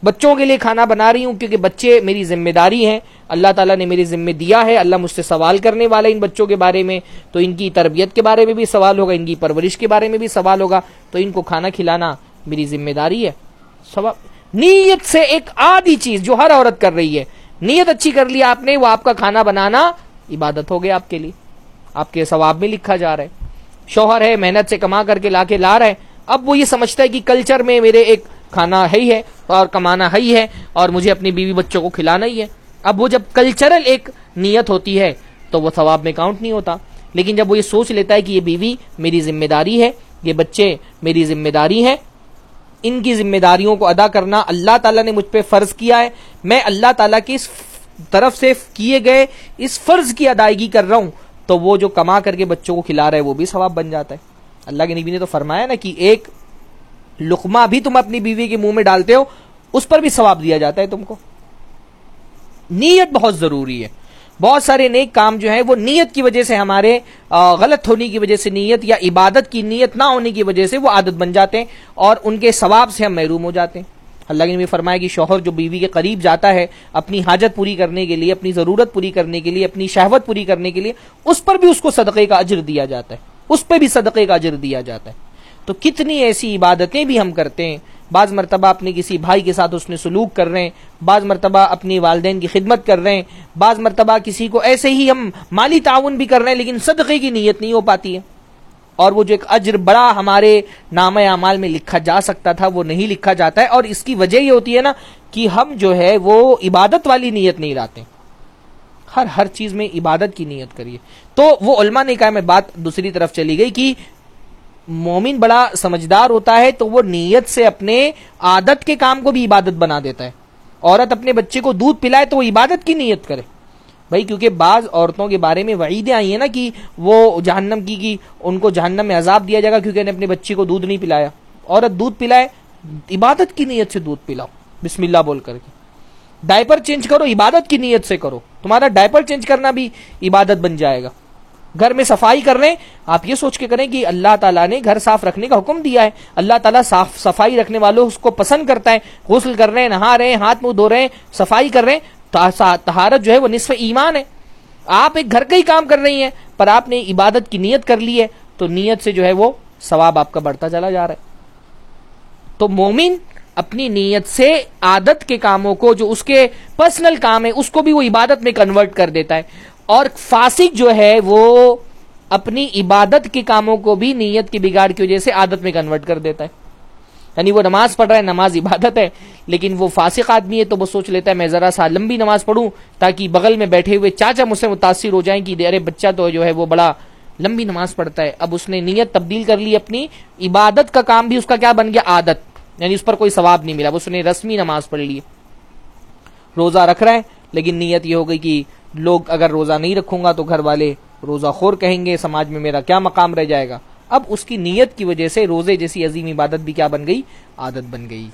بچوں کے لیے کھانا بنا رہی ہوں کیونکہ بچے میری ذمہ داری ہیں۔ اللہ تعالیٰ نے میری ذمہ دیا ہے، اللہ مجھ سے سوال کرنے والا ان بچوں کے بارے میں۔ تو ان کی تربیت کے بارے میں بھی سوال ہوگا، ان کی پرورش کے بارے میں بھی سوال ہوگا۔ تو ان کو کھانا کھلانا میری ذمہ داری ہے۔ نیت سے ایک آدھی چیز جو ہر عورت کر رہی ہے۔ نیت اچھی کر لی آپ نے، وہ آپ کا کھانا بنانا عبادت ہو گیا آپ کے لیے۔ آپ کے ثواب میں لکھا جا رہا ہے۔ شوہر ہے، محنت سے کما کر کے لا کے لا رہا ہے۔ اب وہ یہ سمجھتا ہے کہ کلچر میں میرے ایک کھانا ہے ہی ہے اور کمانا ہے ہی ہے اور مجھے اپنی بیوی بچوں کو کھلانا ہی ہے۔ اب وہ جب کلچرل ایک نیت ہوتی ہے تو وہ ثواب میں کاؤنٹ نہیں ہوتا۔ لیکن جب وہ یہ سوچ لیتا ہے کہ یہ بیوی میری ذمہ داری ہے، یہ بچے میری ذمہ داری ہے ان کی ذمہ داریوں کو ادا کرنا اللہ تعالیٰ نے مجھ پہ فرض کیا ہے میں اللہ تعالیٰ کی اس طرف سے کیے گئے اس فرض کی ادائیگی کر رہا ہوں تو وہ جو کما کر کے بچوں کو کھلا رہے وہ بھی ثواب بن جاتا ہے اللہ کے نبی نے تو فرمایا نا کہ ایک لقمہ بھی تم اپنی بیوی کے منہ میں ڈالتے ہو اس پر بھی ثواب دیا جاتا ہے تم کو نیت بہت ضروری ہے بہت سارے نیک کام جو ہیں وہ نیت کی وجہ سے ہمارے غلط ہونے کی وجہ سے نیت یا عبادت کی نیت نہ ہونے کی وجہ سے وہ عادت بن جاتے ہیں اور ان کے ثواب سے ہم محروم ہو جاتے ہیں۔ اللہ نے بھی فرمایا کہ شوہر جو بیوی کے قریب جاتا ہے اپنی حاجت پوری کرنے کے لیے، اپنی ضرورت پوری کرنے کے لیے، اپنی شہوت پوری کرنے کے لیے، اس پر بھی اس کو صدقے کا اجر دیا جاتا ہے۔ اس پہ بھی صدقے کا اجر دیا جاتا ہے۔ تو کتنی ایسی عبادتیں بھی ہم کرتے ہیں بعض مرتبہ اپنے کسی بھائی کے ساتھ اس نے سلوک کر رہے ہیں، بعض مرتبہ اپنی والدین کی خدمت کر رہے ہیں، بعض مرتبہ کسی کو ایسے ہی ہم مالی تعاون بھی کر رہے ہیں، لیکن صدقے کی نیت نہیں ہو پاتی ہے۔ اور وہ جو ایک اجر بڑا ہمارے نام اعمال میں لکھا جا سکتا تھا، وہ نہیں لکھا جاتا ہے۔ اور اس کی وجہ یہ ہوتی ہے نا کہ ہم جو ہے وہ عبادت والی نیت نہیں لاتے۔ ہر ہر چیز میں عبادت کی نیت کریے۔ تو وہ علماء نے کہا، میں بات دوسری طرف چلی گئی کہ مومن بڑا سمجھدار ہوتا ہے تو وہ نیت سے اپنے عادت کے کام کو بھی عبادت بنا دیتا ہے۔ عورت اپنے بچے کو دودھ پلائے تو وہ عبادت کی نیت کرے۔ بھائی، کیونکہ بعض عورتوں کے بارے میں وعیدیں آئی ہیں نا کہ وہ جہنم کی کی ان کو جہنم میں عذاب دیا جائے گا کیونکہ انہیں اپنے بچے کو دودھ نہیں پلایا۔ عورت دودھ پلائے، عبادت کی نیت سے دودھ پلاؤ۔ بسم اللہ بول کر کے۔ ڈائپر چینج کرو، عبادت کی نیت سے کرو۔ تمہارا ڈائپر چینج کرنا بھی عبادت بن جائے گا۔ گھر میں صفائی کر رہے ہیں آپ یہ سوچ کے کریں کہ اللہ تعالیٰ نے گھر صاف رکھنے کا حکم دیا ہے۔ اللہ تعالیٰ صاف صفائی رکھنے والوں اس کو پسند کرتا ہے۔ غسل کر رہے ہیں، نہا رہے ہیں، ہاتھ منہ دھو رہے ہیں، صفائی کر رہے ہیں۔ تہارت جو ہے وہ نصف ایمان ہے۔ آپ ایک گھر کا ہی کام کر رہی ہیں، پر آپ نے عبادت کی نیت کر لی ہے، تو نیت سے جو ہے وہ ثواب آپ کا بڑھتا چلا جا رہا ہے۔ تو مومن اپنی نیت سے عادت کے کاموں کو، جو اس کے پرسنل کام ہے اس کو بھی وہ عبادت میں کنورٹ کر دیتا ہے۔ اور فاسق جو ہے وہ اپنی عبادت کے کاموں کو بھی نیت کی بگاڑ کی وجہ سے عادت میں کنورٹ کر دیتا ہے۔ یعنی وہ نماز پڑھ رہا ہے، نماز عبادت ہے، لیکن وہ فاسق آدمی ہے تو وہ سوچ لیتا ہے میں ذرا سا لمبی نماز پڑھوں تاکہ بغل میں بیٹھے ہوئے چاچا مجھ سے متاثر ہو جائیں کہ ارے بچہ تو جو ہے وہ بڑا لمبی نماز پڑھتا ہے۔ اب اس نے نیت تبدیل کر لی اپنی، عبادت کا کام بھی اس کا کیا بن گیا؟ عادت۔ یعنی اس پر کوئی ثواب نہیں ملا۔ اس نے رسمی نماز پڑھ لی روزہ رکھ رہا ہے لیکن نیت یہ ہو گئی کہ لوگ اگر روزہ نہیں رکھوں گا تو گھر والے روزہ خور کہیں گے، سماج میں میرا کیا مقام رہ جائے گا؟ اب اس کی نیت کی وجہ سے روزے جیسی عظیم عبادت بھی کیا بن گئی؟ عادت بن گئی۔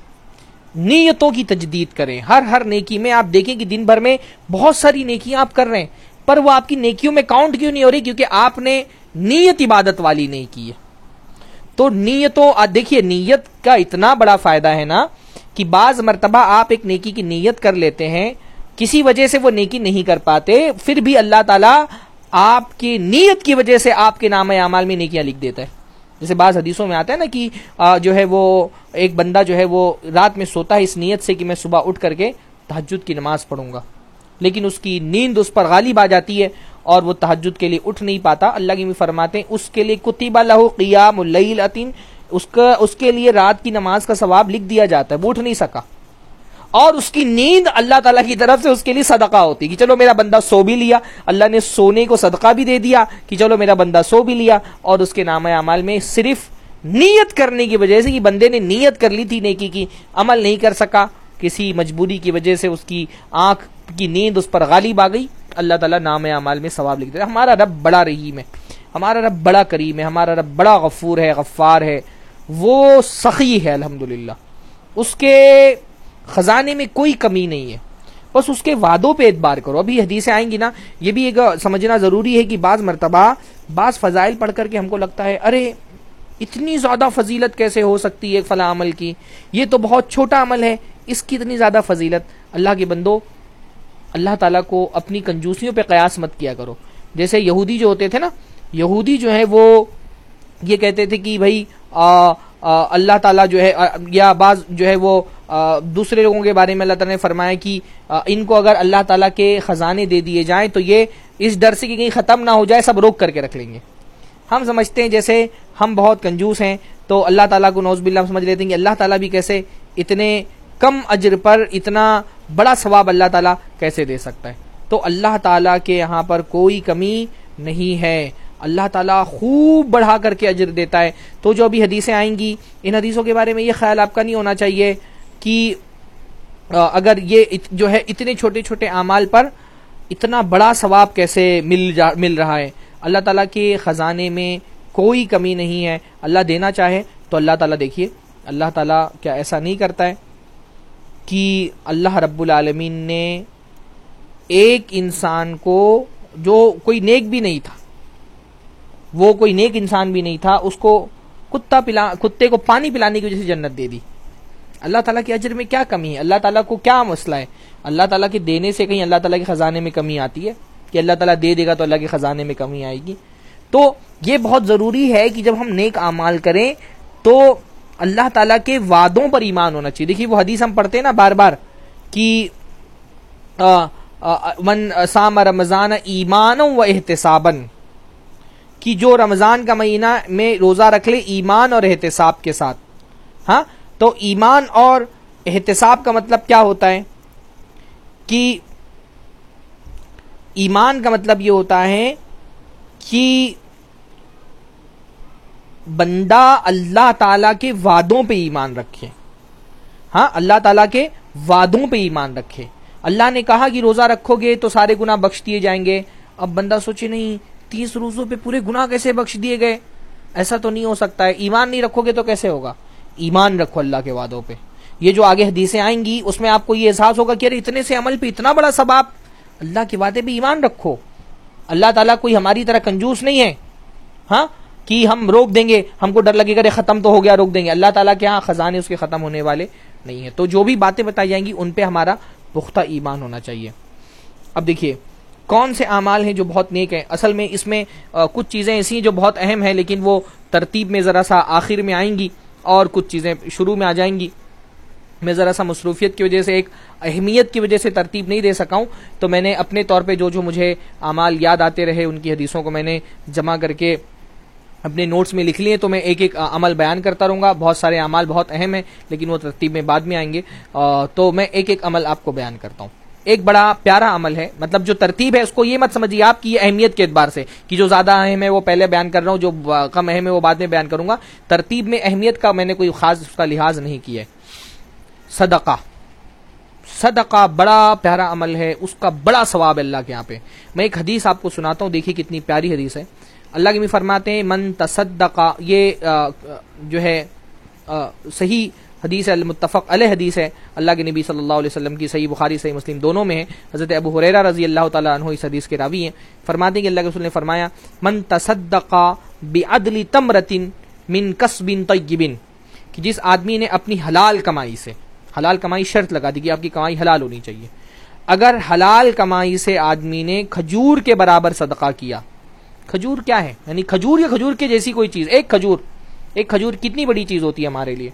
نیتوں کی تجدید کریں۔ ہر ہر نیکی میں آپ دیکھیں کہ دن بھر میں بہت ساری نیکیاں آپ کر رہے ہیں، پر وہ آپ کی نیکیوں میں کاؤنٹ کیوں نہیں ہو رہی؟ کیونکہ آپ نے نیت عبادت والی نہیں کی ہے۔ تو نیتوں دیکھیے، نیت کا اتنا بڑا فائدہ ہے نا کہ بعض مرتبہ آپ ایک نیکی کی نیت کر لیتے ہیں کسی وجہ سے وہ نیکی نہیں کر پاتے، پھر بھی اللہ تعالیٰ آپ کی نیت کی وجہ سے آپ کے نام اعمال میں نیکیاں لکھ دیتا ہے۔ جیسے بعض حدیثوں میں آتا ہے نا کہ جو ہے وہ ایک بندہ جو ہے وہ رات میں سوتا ہے اس نیت سے کہ میں صبح اٹھ کر کے تحجد کی نماز پڑھوں گا۔ لیکن اس کی نیند اس پر غالب آ جاتی ہے اور وہ تحجد کے لیے اٹھ نہیں پاتا۔ اللہ کی بھی فرماتے ہیں، اس کے لیے کتبہ لہو قیام العطین اس کا، اس کے لیے رات کی نماز کا ثواب لکھ دیا جاتا ہے، وہ اٹھ نہیں سکا۔ اور اس کی نیند اللہ تعالیٰ کی طرف سے اس کے لیے صدقہ ہوتی کہ چلو میرا بندہ سو بھی لیا، اللہ نے سونے کو صدقہ بھی دے دیا کہ چلو میرا بندہ سو بھی لیا اور اس کے نام اعمال میں صرف نیت کرنے کی وجہ سے کہ بندے نے نیت کر لی تھی نیکی کی، عمل نہیں کر سکا، کسی مجبوری کی وجہ سے اس کی آنکھ کی نیند اس پر غالب آ گئی۔ اللہ تعالیٰ نام اعمال میں ثواب لکھ دے ہمارا رب بڑا رحیم ہے، ہمارا رب بڑا کریم ہے، ہمارا رب بڑا غفور ہے، غفار ہے، وہ سخی ہے الحمد اس کے خزانے میں کوئی کمی نہیں ہے۔ بس اس کے وعدوں پہ اعتبار کرو۔ ابھی حدیثیں آئیں گی نا، یہ بھی ایک سمجھنا ضروری ہے کہ بعض مرتبہ بعض فضائل پڑھ کر کے ہم کو لگتا ہے، ارے، اتنی زیادہ فضیلت کیسے ہو سکتی ہے فلاں عمل کی؟ یہ تو بہت چھوٹا عمل ہے، اس کی اتنی زیادہ فضیلت۔ اللہ کے بندو، اللہ تعالیٰ کو اپنی کنجوسیوں پہ قیاس مت کیا کرو۔ جیسے یہودی جو ہوتے تھے نا، یہودی جو ہے وہ یہ کہتے تھے کہ بھائی اللہ تعالیٰ جو ہے یا بعض جو ہے وہ دوسرے لوگوں کے بارے میں اللہ تعالیٰ نے فرمایا کہ ان کو اگر اللہ تعالیٰ کے خزانے دے دیے جائیں تو یہ اس ڈر سے کہ کہیں ختم نہ ہو جائے، سب روک کر کے رکھ لیں گے۔ ہم سمجھتے ہیں، جیسے ہم بہت کنجوس ہیں، تو اللہ تعالیٰ کو نوز باللہ سمجھ لیتے ہیں کہ اللہ تعالیٰ بھی کیسے اتنے کم اجر پر اتنا بڑا ثواب اللہ تعالیٰ کیسے دے سکتا ہے۔ تو اللہ تعالیٰ کے یہاں پر کوئی کمی نہیں ہے۔ اللہ تعالیٰ خوب بڑھا کر کے اجر دیتا ہے۔ تو جو ابھی حدیثیں آئیں گی، ان حدیثوں کے بارے میں یہ خیال آپ کا نہیں ہونا چاہیے کہ اگر یہ جو ہے اتنے چھوٹے چھوٹے اعمال پر اتنا بڑا ثواب کیسے مل جا، مل رہا ہے۔ اللہ تعالیٰ کے خزانے میں کوئی کمی نہیں ہے۔ اللہ دینا چاہے تو اللہ تعالیٰ دیکھیے، اللہ تعالیٰ کیا ایسا نہیں کرتا ہے کہ اللہ رب العالمین نے ایک انسان کو جو کوئی نیک بھی نہیں تھا وہ کوئی نیک انسان بھی نہیں تھا، اس کو کتا پلا، کتے کو پانی پلانے کی وجہ سے جنت دے دی۔ اللہ تعالیٰ کے اجر میں کیا کمی ہے؟ اللہ تعالیٰ کو کیا مسئلہ ہے؟ اللہ تعالیٰ کے دینے سے کہیں اللہ تعالیٰ کے خزانے میں کمی آتی ہے؟ کہ اللہ تعالیٰ دے دے گا تو اللہ کے خزانے میں کمی آئے گی۔ تو یہ بہت ضروری ہے کہ جب ہم نیک اعمال کریں تو اللہ تعالیٰ کے وعدوں پر ایمان ہونا چاہیے۔ دیکھیے وہ حدیث ہم پڑھتے ہیں نا بار بار کہ من سام رمضان ایمان و احتسابن کہ جو رمضان کا مہینہ میں روزہ رکھ لے ایمان اور احتساب کے ساتھ۔ ہاں؟ تو ایمان اور احتساب کا مطلب کیا ہوتا ہے؟ کہ ایمان کا مطلب یہ ہوتا ہے کہ بندہ اللہ تعالی کے وعدوں پہ ایمان رکھے۔ ہاں؟ اللہ تعالیٰ کے وعدوں پہ ایمان رکھے۔ اللہ نے کہا کہ روزہ رکھو گے تو سارے گناہ بخش دیے جائیں گے۔ اب بندہ سوچے نہیں تیس روزوں پہ پورے گناہ کیسے بخش دیے گئے؟ ایسا تو نہیں ہو سکتا ہے۔ ایمان نہیں رکھو گے تو کیسے ہوگا؟ ایمان رکھو اللہ کے وعدوں پہ۔ یہ جو آگے حدیثیں آئیں گی، اس میں آپ کو یہ احساس ہوگا کہ اتنے سے عمل پہ اتنا بڑا ثباب اللہ کے وعدے پہ ایمان رکھو۔ اللہ تعالیٰ کوئی ہماری طرح کنجوس نہیں ہے۔ ہاں؟ کہ ہم روک دیں گے، ہم کو ڈر لگے گا ختم تو ہو گیا، روک دیں گے۔ اللہ تعالیٰ کے ہاں خزانے اس کے ختم ہونے والے نہیں ہیں۔ تو جو بھی باتیں بتائی جائیں گی، ان پہ ہمارا پختہ ایمان ہونا چاہیے۔ اب دیکھیے کون سے اعمال ہیں جو بہت نیک ہیں؟ اصل میں اس میں کچھ چیزیں ایسی ہیں جو بہت اہم ہیں، لیکن وہ ترتیب میں ذرا سا آخر میں آئیں گی اور کچھ چیزیں شروع میں آ جائیں گی۔ میں ذرا سا مصروفیت کی وجہ سے ایک اہمیت کی وجہ سے ترتیب نہیں دے سکا ہوں۔ تو میں نے اپنے طور پہ جو جو مجھے اعمال یاد آتے رہے ان کی حدیثوں کو میں نے جمع کر کے اپنے نوٹس میں لکھ لیے۔ تو میں ایک ایک عمل بیان کرتا رہوں گا۔ بہت سارے اعمال بہت اہم ہیں، لیکن وہ ترتیب میں بعد میں آئیں گے۔ تو میں ایک ایک عمل آپ کو بیان کرتا ہوں۔ ایک بڑا پیارا عمل ہے۔ مطلب جو ترتیب ہے، اس کو یہ مت سمجھیے آپ کی اہمیت کے اعتبار سے کہ جو زیادہ اہم ہے وہ پہلے بیان کر رہا ہوں، جو کم اہم ہے وہ بعد میں بیان کروں گا۔ ترتیب میں اہمیت کا میں نے کوئی خاص اس کا لحاظ نہیں کیا ہے۔ صدقہ۔ صدقہ بڑا پیارا عمل ہے، اس کا بڑا ثواب ہے اللہ کے یہاں پہ۔ میں ایک حدیث آپ کو سناتا ہوں، دیکھیے کتنی پیاری حدیث ہے۔ اللہ کے بھی فرماتے ہیں، من تصدقہ یہ جو ہے صحیح حدیث المتفق علیہ حدیث ہے۔ اللہ کے نبی صلی اللہ علیہ وسلم کی صحیح بخاری، صحیح مسلم دونوں میں ہے۔ حضرت ابو حریرہ رضی اللہ تعالیٰ عنہ اس حدیث کے راوی ہیں۔ فرماتے ہیں کہ اللہ کے رسول نے فرمایا، من تصدقہ بعدل تمرت من کسب طیب کہ جس آدمی نے اپنی حلال کمائی سے، حلال کمائی شرط لگا دی کہ آپ کی کمائی حلال ہونی چاہیے۔ اگر حلال کمائی سے آدمی نے کھجور کے برابر صدقہ کیا، کھجور کیا ہے؟ یعنی کھجور یا کھجور کے جیسی کوئی چیز، ایک کھجور ایک کھجور کتنی بڑی چیز ہوتی ہے ہمارے لیے؟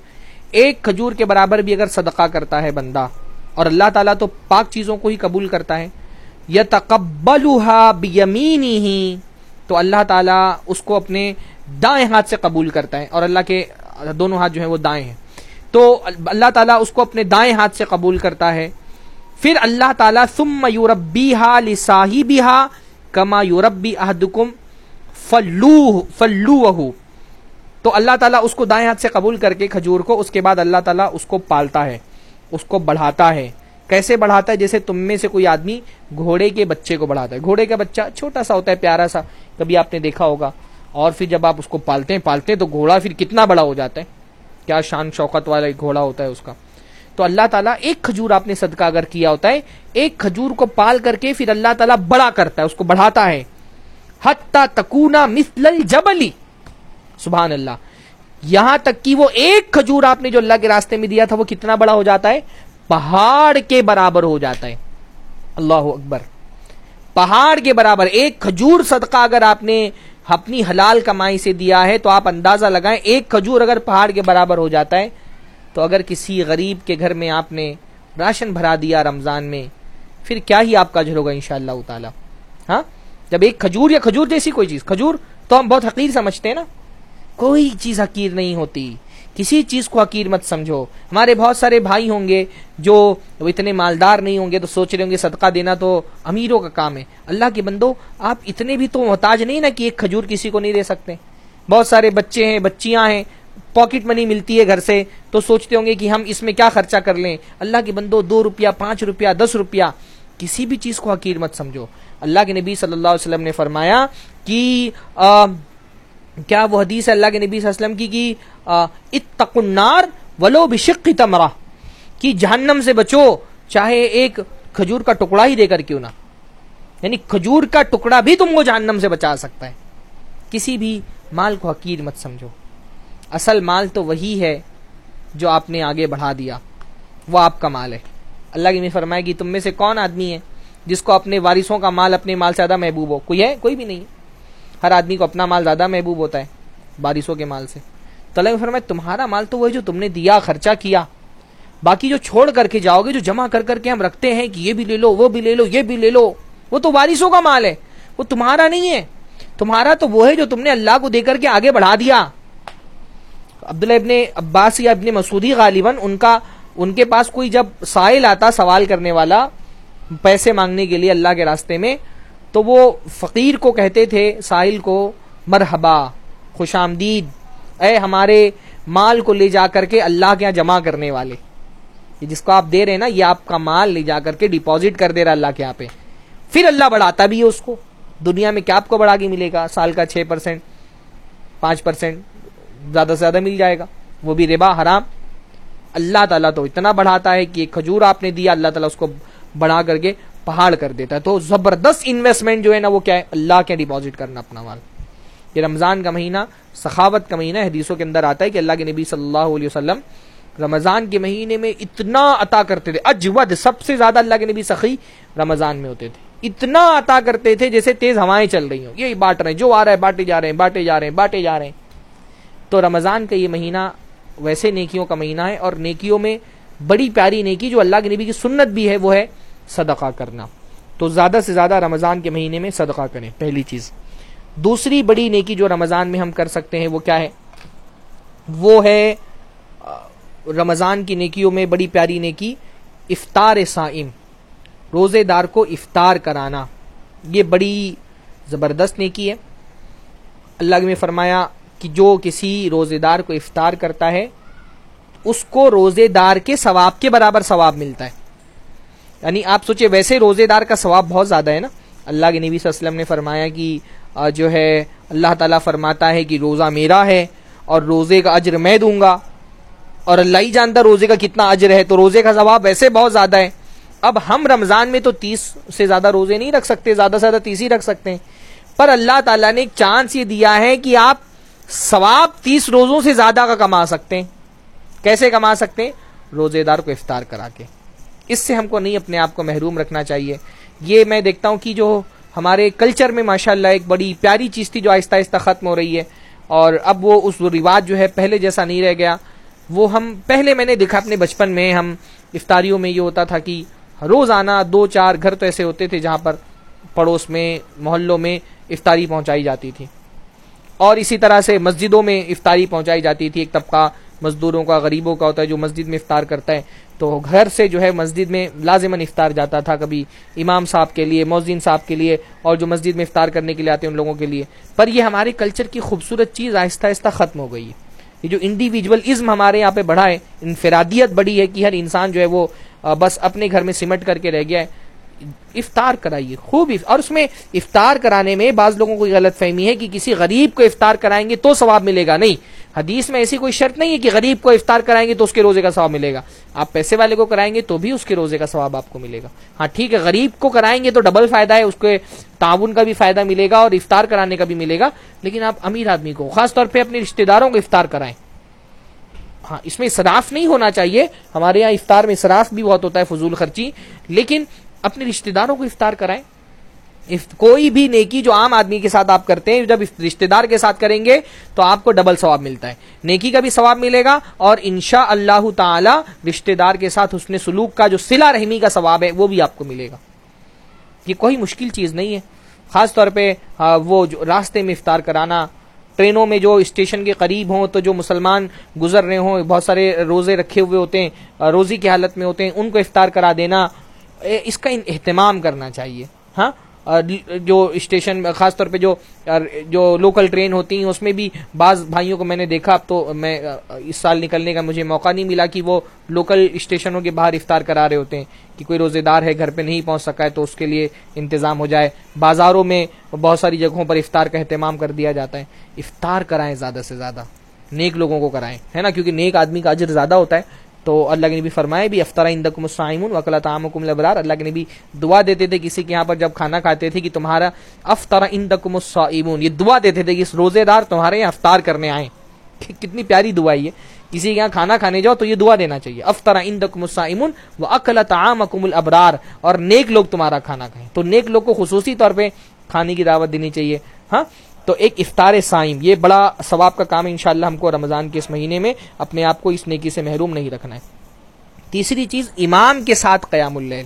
ایک کھجور کے برابر بھی اگر صدقہ کرتا ہے بندہ، اور اللہ تعالیٰ تو پاک چیزوں کو ہی قبول کرتا ہے یا تقبل ہی تو اللہ تعالیٰ اس کو اپنے دائیں ہاتھ سے قبول کرتا ہے، اور اللہ کے دونوں ہاتھ جو ہیں وہ دائیں ہیں۔ تو اللہ تعالیٰ اس کو اپنے دائیں ہاتھ سے قبول کرتا ہے۔ پھر اللہ تعالیٰ سم یوربی ہا لساہی ہا کما یوربی احدکم فلو فلو تو اللہ تعالیٰ اس کو دائیں ہاتھ سے قبول کر کے کھجور کو، اس کے بعد اللہ تعالیٰ اس کو پالتا ہے، اس کو بڑھاتا ہے۔ کیسے بڑھاتا ہے؟ جیسے تم میں سے کوئی آدمی گھوڑے کے بچے کو بڑھاتا ہے۔ گھوڑے کا بچہ چھوٹا سا ہوتا ہے، پیارا سا، کبھی آپ نے دیکھا ہوگا۔ اور پھر جب آپ اس کو پالتے ہیں پالتے ہیں تو گھوڑا پھر کتنا بڑا ہو جاتا ہے۔ کیا شان شوقت والا گھوڑا ہوتا ہے اس کا۔ تو اللہ تعالیٰ ایک کھجور آپ نے صدقہ اگر کیا ہوتا ہے، ایک کھجور کو پال کر کے پھر اللہ تعالیٰ بڑا کرتا ہے، اس کو بڑھاتا ہے۔ حتی تکونا مثل الجبلی سبحان اللہ۔ یہاں تک کہ وہ ایک کھجور آپ نے جو اللہ کے راستے میں دیا تھا، وہ کتنا بڑا ہو جاتا ہے؟ پہاڑ کے برابر ہو جاتا ہے۔ اللہ اکبر۔ پہاڑ کے برابر۔ ایک کھجور صدقہ اگر آپ نے اپنی حلال کمائی سے دیا ہے، تو آپ اندازہ لگائیں، ایک کھجور اگر پہاڑ کے برابر ہو جاتا ہے، تو اگر کسی غریب کے گھر میں آپ نے راشن بھرا دیا رمضان میں، پھر کیا ہی آپ کا جھر ہوگا ان شاء اللہ تعالی؟ ہاں؟ جب ایک کھجور یا کھجور جیسی کوئی چیز، کھجور تو ہم بہت حقیر سمجھتے ہیں نا؟ کوئی چیز حقیر نہیں ہوتی۔ کسی چیز کو حقیر مت سمجھو۔ ہمارے بہت سارے بھائی ہوں گے جو اتنے مالدار نہیں ہوں گے تو سوچ رہے ہوں گے صدقہ دینا تو امیروں کا کام ہے۔ اللہ کے بندو، آپ اتنے بھی تو محتاج نہیں نا کہ ایک کھجور کسی کو نہیں دے سکتے۔ بہت سارے بچے ہیں، بچیاں ہیں، پاکٹ منی ملتی ہے گھر سے تو سوچتے ہوں گے کہ ہم اس میں کیا خرچہ کر لیں۔ اللہ کے بندو، دو روپیہ، پانچ روپیہ، دس روپیہ۔ کسی بھی چیز کو حقیر مت سمجھو۔ اللہ کے نبی صلی اللہ علیہ وسلم نے فرمایا کہ کیا وہ حدیث ہے اللہ کے نبی صلی اللہ علیہ وسلم کی کہ اتقنار ولو بشق تمرا کہ جہنم سے بچو، چاہے ایک کھجور کا ٹکڑا ہی دے کر کیوں نہ۔ یعنی کھجور کا ٹکڑا بھی تم کو جہنم سے بچا سکتا ہے۔ کسی بھی مال کو حقیر مت سمجھو۔ اصل مال تو وہی ہے جو آپ نے آگے بڑھا دیا۔ وہ آپ کا مال ہے۔ اللہ کی میں فرمائے گی، تم میں سے کون آدمی ہے جس کو اپنے وارثوں کا مال، اپنے مال سے زیادہ محبوب ہو؟ کوئی ہے؟ کوئی بھی نہیں۔ ہر آدمی کو اپنا مال زیادہ محبوب ہوتا ہے، بارشوں کے مال سے۔ تو فرمائے تمہارا مال تو وہ جو تم نے دیا، خرچہ کیا۔ باقی جو چھوڑ کر کے جاؤ گے، جو جمع کر کر کے ہم رکھتے ہیں، کہ یہ بھی لے لو، وہ بھی لے لو، یہ بھی لے لو، وہ تو بارشوں کا مال ہے، وہ تمہارا نہیں ہے۔ تمہارا تو وہ ہے جو تم نے اللہ کو دے کر کے آگے بڑھا دیا۔ عبداللہ ابن عباس یا ابن مسعودی غالباً ان کا، ان کے پاس کوئی جب سائل آتا سوال کرنے والا پیسے مانگنے کے لیے اللہ کے راستے میں تو وہ فقیر کو کہتے تھے، سائل کو، مرحبا، خوش آمدید، اے ہمارے مال کو لے جا کر کے اللہ کے یہاں جمع کرنے والے۔ جس کو آپ دے رہے ہیں نا، یہ آپ کا مال لے جا کر کے ڈپازٹ کر دے رہا اللہ کے یہاں پہ۔ پھر اللہ بڑھاتا بھی ہے اس کو۔ دنیا میں کیا آپ کو بڑھا کے ملے گا؟ سال کا چھ پرسینٹ پانچ پرسینٹ زیادہ سے زیادہ مل جائے گا۔ وہ بھی ربا، حرام۔ اللہ تعالیٰ تو اتنا بڑھاتا ہے کہ ایک کھجور آپ نے دیا، اللہ تعالیٰ اس کو بڑھا کر کے پہاڑ کر دیتا ہے۔ تو زبردست انویسٹمنٹ جو ہے نا وہ کیا ہے؟ اللہ کے ڈپازٹ کرنا اپنا مال۔ یہ رمضان کا مہینہ، سخاوت کا مہینہ حدیثوں کے اندر آتا ہے کہ اللہ کے نبی صلی اللہ علیہ وسلم رمضان کے مہینے میں اتنا عطا کرتے تھے۔ اجود سب سے زیادہ اللہ کے نبی سخی رمضان میں ہوتے تھے۔ اتنا عطا کرتے تھے جیسے تیز ہوائیں چل رہی ہوں۔ یہی بانٹ رہے ہیں۔ جو آ رہا ہے بانٹے جا رہے ہیں، بانٹے جا رہے ہیں، بانٹے جا رہے ہیں۔ تو رمضان کا یہ مہینہ ویسے نیکیوں کا مہینہ ہے اور نیکیوں میں بڑی پیاری نیکی جو اللہ کے نبی کی سنت بھی ہے وہ ہے صدقہ کرنا۔ تو زیادہ سے زیادہ رمضان کے مہینے میں صدقہ کریں، پہلی چیز۔ دوسری بڑی نیکی جو رمضان میں ہم کر سکتے ہیں وہ کیا ہے؟ وہ ہے رمضان کی نیکیوں میں بڑی پیاری نیکی، افطار سائم۔ روزے دار کو افطار کرانا۔ یہ بڑی زبردست نیکی ہے۔ اللہ میں فرمایا کہ جو کسی روزے دار کو افطار کرتا ہے، اس کو روزے دار کے ثواب کے برابر ثواب ملتا ہے۔ یعنی آپ سوچے ویسے روزے دار کا ثواب بہت زیادہ ہے نا۔ اللہ کے نبی صلی اللہ علیہ وسلم نے فرمایا کہ جو ہے، اللہ تعالیٰ فرماتا ہے کہ روزہ میرا ہے اور روزے کا اجر میں دوں گا۔ اور اللہ ہی جانتا روزے کا کتنا اجر ہے، تو روزے کا ثواب ویسے بہت زیادہ ہے۔ اب ہم رمضان میں تو تیس سے زیادہ روزے نہیں رکھ سکتے، زیادہ سے زیادہ تیس ہی رکھ سکتے ہیں۔ پر اللہ تعالیٰ نے ایک چانس یہ دیا ہے کہ آپ ثواب تیس روزوں سے زیادہ کا کما سکتے ہیں۔ کیسے کما سکتے ہیں؟ روزے دار کو افطار کرا کے۔ اس سے ہم کو نہیں اپنے آپ کو محروم رکھنا چاہیے۔ یہ میں دیکھتا ہوں کہ جو ہمارے کلچر میں ماشاء اللہ ایک بڑی پیاری چیز تھی جو آہستہ آہستہ ختم ہو رہی ہے۔ اور اب وہ اس رواج جو ہے پہلے جیسا نہیں رہ گیا۔ وہ ہم پہلے میں نے دیکھا اپنے بچپن میں ہم افطاریوں میں یہ ہوتا تھا کہ روزانہ دو چار گھر تو ایسے ہوتے تھے جہاں پر پڑوس میں، محلوں میں افطاری پہنچائی جاتی تھی۔ اور اسی طرح سے مسجدوں میں افطاری پہنچائی جاتی تھی۔ ایک طبقہ مزدوروں کا، غریبوں کا ہوتا ہے جو مسجد میں افطار کرتا ہے، تو گھر سے جو ہے مسجد میں لازماً افطار جاتا تھا کبھی امام صاحب کے لیے، مؤذن صاحب کے لیے، اور جو مسجد میں افطار کرنے کے لیے آتے ہیں ان لوگوں کے لیے۔ پر یہ ہمارے کلچر کی خوبصورت چیز آہستہ آہستہ ختم ہو گئی ہے۔ یہ جو انڈیویجول ازم ہمارے یہاں پہ بڑھا ہے، انفرادیت بڑی ہے کہ ہر انسان جو ہے وہ بس اپنے گھر میں سمٹ کر کے رہ گیا ہے۔ افطار کرائیے، خوب اور اس میں افطار کرانے میں بعض لوگوں کو غلط فہمی ہے کہ کسی غریب کو افطار کرائیں گے تو ثواب ملے گا، نہیں۔ حدیث میں ایسی کوئی شرط نہیں ہے کہ غریب کو افطار کرائیں گے تو اس کے روزے کا ثواب ملے گا۔ آپ پیسے والے کو کرائیں گے تو بھی اس کے روزے کا ثواب آپ کو ملے گا۔ ہاں ٹھیک ہے، غریب کو کرائیں گے تو ڈبل فائدہ ہے، اس کے تعاون کا بھی فائدہ ملے گا اور افطار کرانے کا بھی ملے گا۔ لیکن آپ امیر آدمی کو، خاص طور پہ اپنے رشتے داروں کو افطار کرائیں۔ ہاں اس میں اصراف نہیں ہونا چاہیے۔ ہمارے یہاں افطار میں اصراف بھی بہت ہوتا ہے، فضول خرچی۔ لیکن اپنے رشتے داروں کو افطار کرائیں۔ کوئی بھی نیکی جو عام آدمی کے ساتھ آپ کرتے ہیں، جب رشتے دار کے ساتھ کریں گے، تو آپ کو ڈبل ثواب ملتا ہے۔ نیکی کا بھی ثواب ملے گا اور انشاء اللہ تعالی رشتے دار کے ساتھ اس نے سلوک کا جو سلا رحمی کا ثواب ہے، وہ بھی آپ کو ملے گا۔ یہ کوئی مشکل چیز نہیں ہے۔ خاص طور پہ وہ جو راستے میں افطار کرانا، ٹرینوں میں جو اسٹیشن کے قریب ہوں تو جو مسلمان گزر رہے ہوں، بہت سارے روزے رکھے ہوئے ہوتے ہیں روزی کی حالت میں ہوتے ہیں، ان کو افطار کرا دینا اس کا اہتمام کرنا چاہیے۔ ہاں؟ جو اسٹیشن، خاص طور پہ جو جو لوکل ٹرین ہوتی ہیں، اس میں بھی بعض بھائیوں کو میں نے دیکھا، اب تو میں اس سال نکلنے کا مجھے موقع نہیں ملا کہ وہ لوکل اسٹیشنوں کے باہر افطار کرا رہے ہوتے ہیں، کہ کوئی روزے دار ہے گھر پہ نہیں پہنچ سکا ہے تو اس کے لیے انتظام ہو جائے۔ بازاروں میں بہت ساری جگہوں پر افطار کا اہتمام کر دیا جاتا ہے۔ افطار کرائیں زیادہ سے زیادہ، نیک لوگوں کو کرائیں، ہے نا؟ کیونکہ نیک آدمی کا اجر زیادہ ہوتا ہے۔ تو اللہ کے نبی فرمائے بھی افطرا اندکم السائمون وکلا تعامکم الابرار اللہ کے نبی دعا دیتے تھے کسی کے یہاں پر جب کھانا کھاتے تھے کہ تمہارا افطرا اندکم السائمون یہ دعا دیتے تھے کہ اس روزے دار تمہارے یہاں افطار کرنے آئیں۔ کتنی پیاری دعا یہ۔ کسی کے یہاں کھانا کھانے جاؤ تو یہ دعا دینا چاہیے۔ افطرا اندکم السائمون واکل تعامکم الابرار۔ اور نیک لوگ تمہارا کھانا کھائیں۔ تو نیک لوگ کو خصوصی طور پہ کھانے کی دعوت دینی چاہیے۔ ہاں؟ تو ایک افطار سائم، یہ بڑا ثواب کا کام انشاءاللہ ہم کو رمضان کے اس مہینے میں اپنے آپ کو اس نیکی سے محروم نہیں رکھنا ہے۔ تیسری چیز، امام کے ساتھ قیام اللیل۔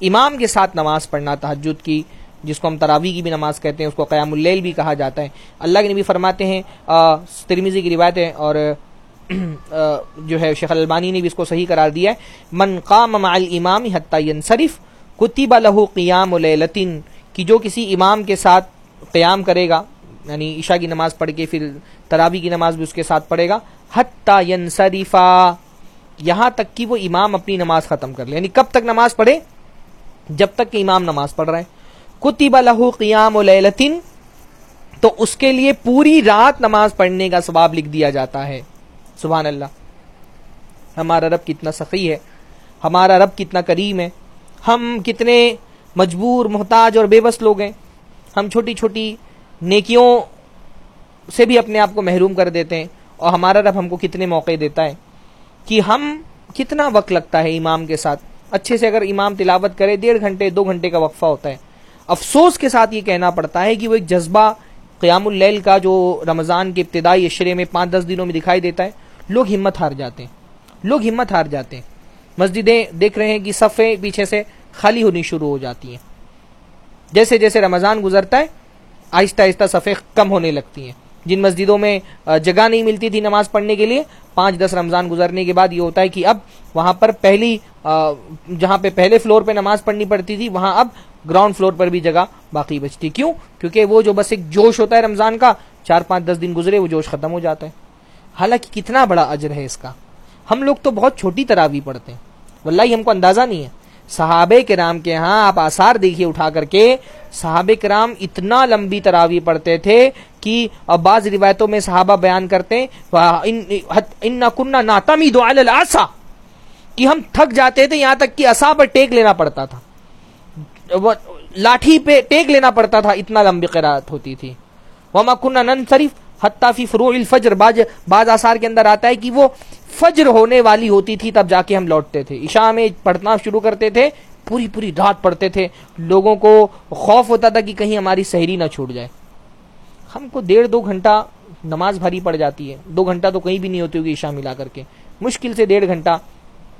امام کے ساتھ نماز پڑھنا تحجد کی، جس کو ہم تراوی کی بھی نماز کہتے ہیں، اس کو قیام اللیل بھی کہا جاتا ہے۔ اللہ کے نبی فرماتے ہیں ترمیزی کی روایت ہے اور جو ہے شیخ البانی نے بھی اس کو صحیح قرار دیا ہے۔ من قام مع الامام حتی ینصرف، کتب له قیام لیلتن کہ جو کسی امام کے ساتھ قیام کرے گا یعنی عشاء کی نماز پڑھ کے پھر تراوی کی نماز بھی اس کے ساتھ پڑھے گا۔ حتی ینصرفا، یہاں تک کہ وہ امام اپنی نماز ختم کر لے۔ یعنی کب تک نماز پڑھے؟ جب تک کہ امام نماز پڑھ رہا ہے کتب لہو قیام لیلتن، تو اس کے لیے پوری رات نماز پڑھنے کا ثواب لکھ دیا جاتا ہے۔ سبحان اللہ۔ ہمارا رب کتنا سخی ہے۔ ہمارا رب کتنا کریم ہے۔ ہم کتنے مجبور، محتاج اور بے بس لوگ ہیں۔ ہم چھوٹی چھوٹی نیکیوں سے بھی اپنے آپ کو محروم کر دیتے ہیں اور ہمارا رب ہم کو کتنے موقع دیتا ہے کہ ہم کتنا وقت لگتا ہے امام کے ساتھ۔ اچھے سے اگر امام تلاوت کرے، ڈیڑھ گھنٹے، دو گھنٹے کا وقفہ ہوتا ہے۔ افسوس کے ساتھ یہ کہنا پڑتا ہے کہ وہ ایک جذبہ قیام اللیل کا جو رمضان کے ابتدائی اشرے میں پانچ دس دنوں میں دکھائی دیتا ہے، لوگ ہمت ہار جاتے ہیں۔ لوگ ہمت ہار جاتے ہیں۔ مسجدیں دیکھ رہے ہیں کہ صفے پیچھے سے خالی ہونی شروع ہو جاتی ہیں۔ جیسے جیسے رمضان گزرتا ہے آہستہ آہستہ صفے کم ہونے لگتی ہیں۔ جن مسجدوں میں جگہ نہیں ملتی تھی نماز پڑھنے کے لیے، پانچ دس رمضان گزرنے کے بعد یہ ہوتا ہے کہ اب وہاں پر پہلی جہاں پہ پہلے فلور پہ نماز پڑھنی پڑتی تھی، وہاں اب گراؤنڈ فلور پر بھی جگہ باقی بچتی۔ کیوں؟ کیونکہ وہ جو بس ایک جوش ہوتا ہے رمضان کا، چار پانچ دس دن گزرے، وہ جوش ختم ہو جاتا ہے۔ حالانکہ کتنا بڑا اجر ہے اس کا۔ ہم لوگ تو بہت چھوٹی تراوی پڑھتے ہیں۔ واللہ ہم کو اندازہ نہیں ہے۔ صحابہ کرام کے ہاں آپ آثار دیکھیے، اٹھا کر کے صحابہ کرام اتنا لمبی تراوی پڑھتے تھے کہ بعض روایتوں میں صحابہ بیان کرتے ان کنہ ناتمی دو کہ ہم تھک جاتے تھے، یہاں تک کہ اصا پر ٹیک لینا پڑتا تھا۔ لاٹھی پہ ٹیک لینا پڑتا تھا، اتنا لمبی قرآت ہوتی تھی۔ وما کنہ نن شریف حتافی فرو الفجر۔ باز بعض آثار کے اندر آتا ہے کہ وہ فجر ہونے والی ہوتی تھی، تب جا کے ہم لوٹتے تھے۔ عشاء میں پڑھنا شروع کرتے تھے پوری پوری رات پڑھتے تھے، لوگوں کو خوف ہوتا تھا کہ کہیں ہماری سہری نہ چھوٹ جائے۔ ہم کو ڈیڑھ دو گھنٹہ نماز بھاری پڑ جاتی ہے۔ دو گھنٹہ تو کہیں بھی نہیں ہوتی ہوگی عشاء ملا کر کے۔ مشکل سے ڈیڑھ گھنٹہ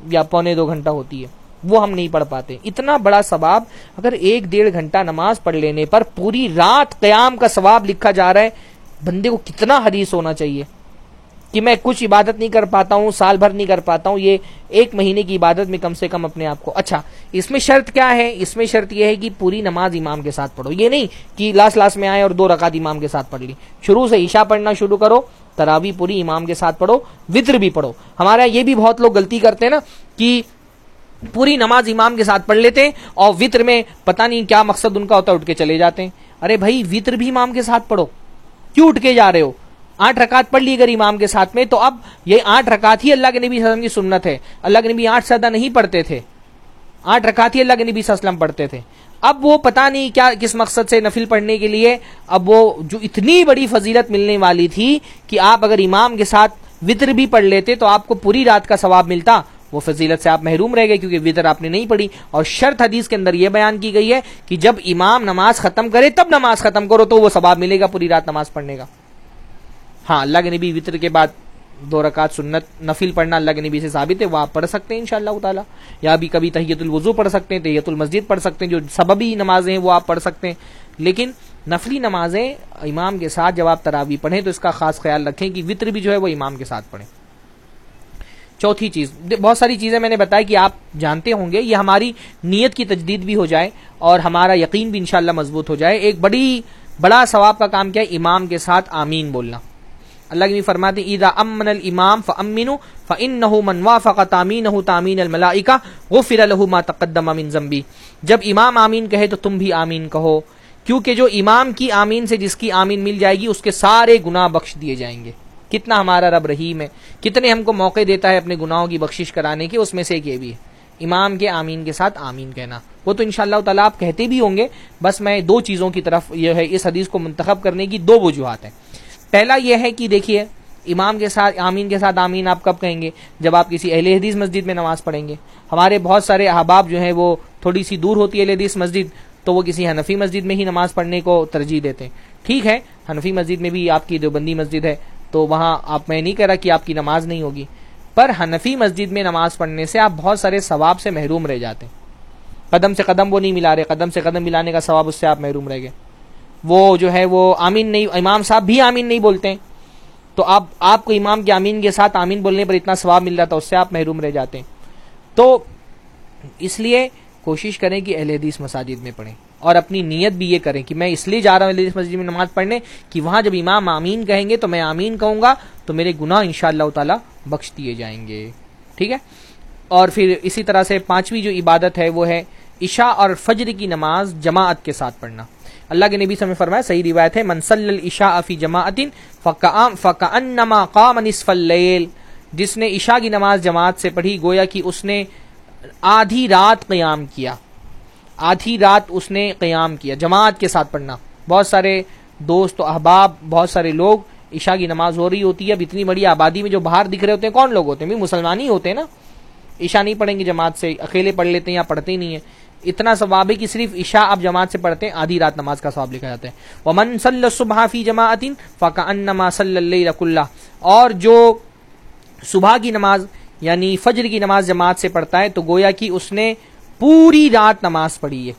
یا پونے دو گھنٹہ ہوتی ہے۔ وہ ہم نہیں پڑھ پاتے۔ اتنا بڑا ثواب اگر ایک ڈیڑھ گھنٹہ نماز پڑھ لینے پر پوری رات قیام کا ثواب لکھا جا رہا ہے، بندے کو کتنا حدیث ہونا چاہیے۔ کہ میں کچھ عبادت نہیں کر پاتا ہوں، سال بھر نہیں کر پاتا ہوں، یہ ایک مہینے کی عبادت میں کم سے کم اپنے آپ کو۔ اچھا اس میں شرط کیا ہے؟ اس میں شرط یہ ہے کہ پوری نماز امام کے ساتھ پڑھو۔ یہ نہیں کہ لاس لاس میں آئے اور دو رکعت امام کے ساتھ پڑھ لی۔ شروع سے عشاء پڑھنا شروع کرو، تراوی پوری امام کے ساتھ پڑھو، وطر بھی پڑھو۔ ہمارا یہ بھی بہت لوگ غلطی کرتے ہیں نا کہ پوری نماز امام کے ساتھ پڑھ لیتے ہیں اور وطر میں پتہ نہیں کیا مقصد ان کا ہوتا ہے، اٹھ کے چلے جاتے ہیں۔ ارے بھائی، وطر بھی امام کے ساتھ پڑھو۔ کیوں اٹھ کے جا رہے ہو؟ آٹھ رکعت پڑھ لی اگر امام کے ساتھ میں، تو اب یہ آٹھ رکعت ہی اللہ کے نبی وسلم کی سنت ہے۔ اللہ کے نبی آٹھ سدا نہیں پڑھتے تھے۔ آٹھ رکعت ہی اللہ کے نبی وسلم پڑھتے تھے۔ اب وہ پتا نہیں کیا، کس مقصد سے نفل پڑھنے کے لیے۔ اب وہ جو اتنی بڑی فضیلت ملنے والی تھی کہ آپ اگر امام کے ساتھ وطر بھی پڑھ لیتے تو آپ کو پوری رات کا ثواب ملتا۔ وہ فضیلت سے آپ محروم رہ گئے کیونکہ وطر آپ نے نہیں پڑھی۔ اور شرط حدیث کے اندر یہ بیان کی گئی ہے کہ جب امام نماز ختم کرے، تب نماز ختم کرو تو وہ ثواب ملے گا، پوری رات نماز پڑھنے کا۔ ہاں اللہ کے نبی وطر کے بعد دو رکعت سنت نفل پڑھنا اللہ کے نبی سے ثابت ہے وہ آپ پڑھ سکتے ہیں ان شاء اللہ تعالیٰ۔ یا بھی کبھی تحیت الوضو پڑھ سکتے ہیں، تحیت المسجد پڑھ سکتے ہیں، جو سببی نمازیں ہیں وہ آپ پڑھ سکتے ہیں۔ لیکن نفلی نمازیں امام کے ساتھ جب آپ تراوی پڑھیں تو اس کا خاص خیال رکھیں کہ وطر بھی جو ہے وہ امام کے ساتھ پڑھیں۔ چوتھی چیز بہت ساری چیزیں میں نے بتایا کہ آپ جانتے ہوں گے، یہ ہماری نیت کی تجدید بھی ہو جائے اور ہمارا یقین بھی انشاءاللہ مضبوط ہو جائے۔ ایک بڑی، بڑا ثواب کا کام کیا ہے، امام کے ساتھ آمین بولنا۔ اللہ کی فرماتے ایدا امن الامام فامن فانه من وافق تامینه تامین الملائکہ، غفر له ما تقدم من ذنبی. جب امام آمین کہے تو تم بھی آمین کہو، کیونکہ جو امام کی آمین سے جس کی آمین مل جائے گی، اس کے سارے گناہ بخش دیے جائیں گے۔ کتنا ہمارا رب رحیم ہے، کتنے ہم کو موقع دیتا ہے اپنے گناہوں کی بخشش کرانے کی، اس میں سے ایک یہ بھی ہے۔ امام کے آمین کے ساتھ آمین کہنا۔ وہ تو انشاءاللہ تعالیٰ آپ کہتے بھی ہوں گے، بس میں دو چیزوں کی طرف یہ ہے، اس حدیث کو منتخب کرنے کی دو وجوہات ہیں۔ پہلا یہ ہے کہ دیکھیے، امام کے ساتھ، آمین کے ساتھ آمین آپ کب کہیں گے؟ جب آپ کسی اہل حدیث مسجد میں نماز پڑھیں گے۔ ہمارے بہت سارے احباب جو ہیں وہ تھوڑی سی دور ہوتی ہے اہل حدیث مسجد، تو وہ کسی حنفی مسجد میں ہی نماز پڑھنے کو ترجیح دیتے ہیں۔ ٹھیک ہے، حنفی مسجد میں بھی آپ کی دیوبندی مسجد ہے، تو وہاں آپ، میں نہیں کہہ رہا کہ آپ کی نماز نہیں ہوگی۔ پر حنفی مسجد میں نماز پڑھنے سے آپ بہت سارے ثواب سے محروم رہ جاتے ہیں۔ قدم سے قدم وہ نہیں ملا رہے، قدم سے قدم ملانے کا ثواب اس سے آپ محروم رہ گئے۔ وہ جو ہے وہ آمین نہیں امام صاحب بھی آمین نہیں بولتے ہیں۔ تو آپ آپ کو امام کے آمین کے ساتھ آمین بولنے پر اتنا ثواب مل رہا تھا، اس سے آپ محروم رہ جاتے ہیں۔ تو اس لیے کوشش کریں کہ اہل حدیث مساجد میں پڑھیں۔ اور اپنی نیت بھی یہ کریں کہ میں اس لیے جا رہا ہوں حدیث مسجد میں نماز پڑھنے کہ وہاں جب امام آمین کہیں گے تو میں آمین کہوں گا، تو میرے گناہ ان شاء اللہ تعالیٰ بخش دیے جائیں گے۔ ٹھیک ہے؟ اور پھر اسی طرح سے پانچویں جو عبادت ہے وہ ہے عشاء اور فجر کی نماز جماعت کے ساتھ پڑھنا۔ اللہ کے نبی سے میں فرمایا، صحیح روایت ہے منسل العشاء فی جماعت فکانما قام نصف اللیل۔ جس نے عشاء کی نماز جماعت سے پڑھی، گویا کہ اس نے آدھی رات قیام کیا۔ آدھی رات اس نے قیام کیا، جماعت کے ساتھ پڑھنا۔ بہت سارے دوست و احباب، بہت سارے لوگ عشاء کی نماز ہو رہی ہوتی ہے، اب اتنی بڑی آبادی میں جو باہر دکھ رہے ہوتے ہیں، کون لوگ ہوتے ہیں؟ مسلمان ہی ہوتے ہیں نا۔ عشاء نہیں پڑھیں گے جماعت سے، اکیلے پڑھ لیتے ہیں یا پڑھتے ہی نہیں ہیں۔ اتنا ثواب ہے کہ صرف عشاء آپ جماعت سے پڑھتے ہیں، آدھی رات نماز کا ثواب لکھا جاتا ہے۔ وہ صلی صبح فی جماعت فقا انما صلی اللہ رک اللہ اور جو صبح کی نماز یعنی فجر کی نماز جماعت سے پڑھتا ہے، تو گویا کہ اس نے پوری رات نماز پڑھی ہے۔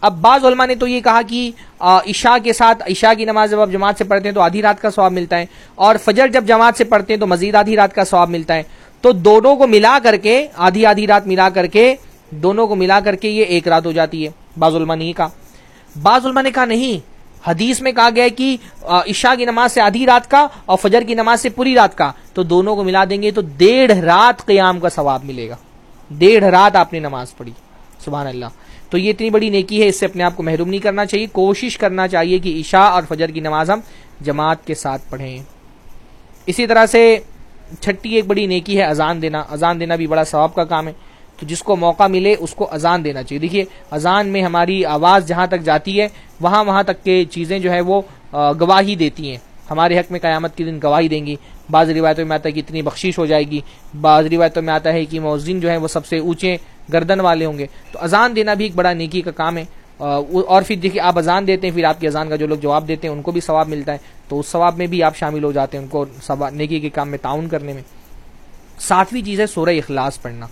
اب بعض علماء نے تو یہ کہا کہ عشاء کے ساتھ، عشاء کی نماز جب آپ جماعت سے پڑھتے ہیں تو آدھی رات کا ثواب ملتا ہے۔ اور فجر جب جماعت سے پڑھتے ہیں تو مزید آدھی رات کا ثواب ملتا ہے۔ تو دونوں کو ملا کر کے، آدھی آدھی رات ملا کر کے دونوں کو ملا کر کے یہ ایک رات ہو جاتی ہے، بعض علماء نے کہا۔ بعض علماء نے کہا نہیں، حدیث میں کہا گیا کہ عشاء کی نماز سے آدھی رات کا اور فجر کی نماز سے پوری رات کا۔ تو دونوں کو ملا دیں گے تو ڈیڑھ رات قیام کا ثواب ملے گا۔ ڈیڑھ رات آپ نے نماز پڑھی۔ سبحان اللہ۔ تو یہ اتنی بڑی نیکی ہے، اس سے اپنے آپ کو محروم نہیں کرنا چاہیے۔ کوشش کرنا چاہیے کہ عشاء اور فجر کی نماز ہم جماعت کے ساتھ پڑھیں۔ اسی طرح سے چھٹی ایک بڑی نیکی ہے، اذان دینا اذان دینا بھی بڑا ثواب کا کام ہے۔ تو جس کو موقع ملے اس کو اذان دینا چاہیے۔ دیکھیے، اذان میں ہماری آواز جہاں تک جاتی ہے، وہاں وہاں تک کے چیزیں جو ہے وہ گواہی دیتی ہیں۔ ہمارے حق میں قیامت کے دن گواہی دیں گی۔ بعض روایتوں میں آتا ہے کہ اتنی بخشش ہو جائے گی۔ بعض روایتوں میں آتا ہے کہ مؤذن جو ہے وہ سب سے اونچے گردن والے ہوں گے۔ تو اذان دینا بھی ایک بڑا نیکی کا کام ہے۔ اور پھر دیکھیے، آپ اذان دیتے ہیں، پھر آپ کی اذان کا جو لوگ جواب دیتے ہیں، ان کو بھی ثواب ملتا ہے۔ تو اس ثواب میں بھی آپ شامل ہو جاتے ہیں ان کو نیکی کے کام میں تعاون کرنے میں۔ ساتویں چیز ہے سورہ اخلاص پڑھنا۔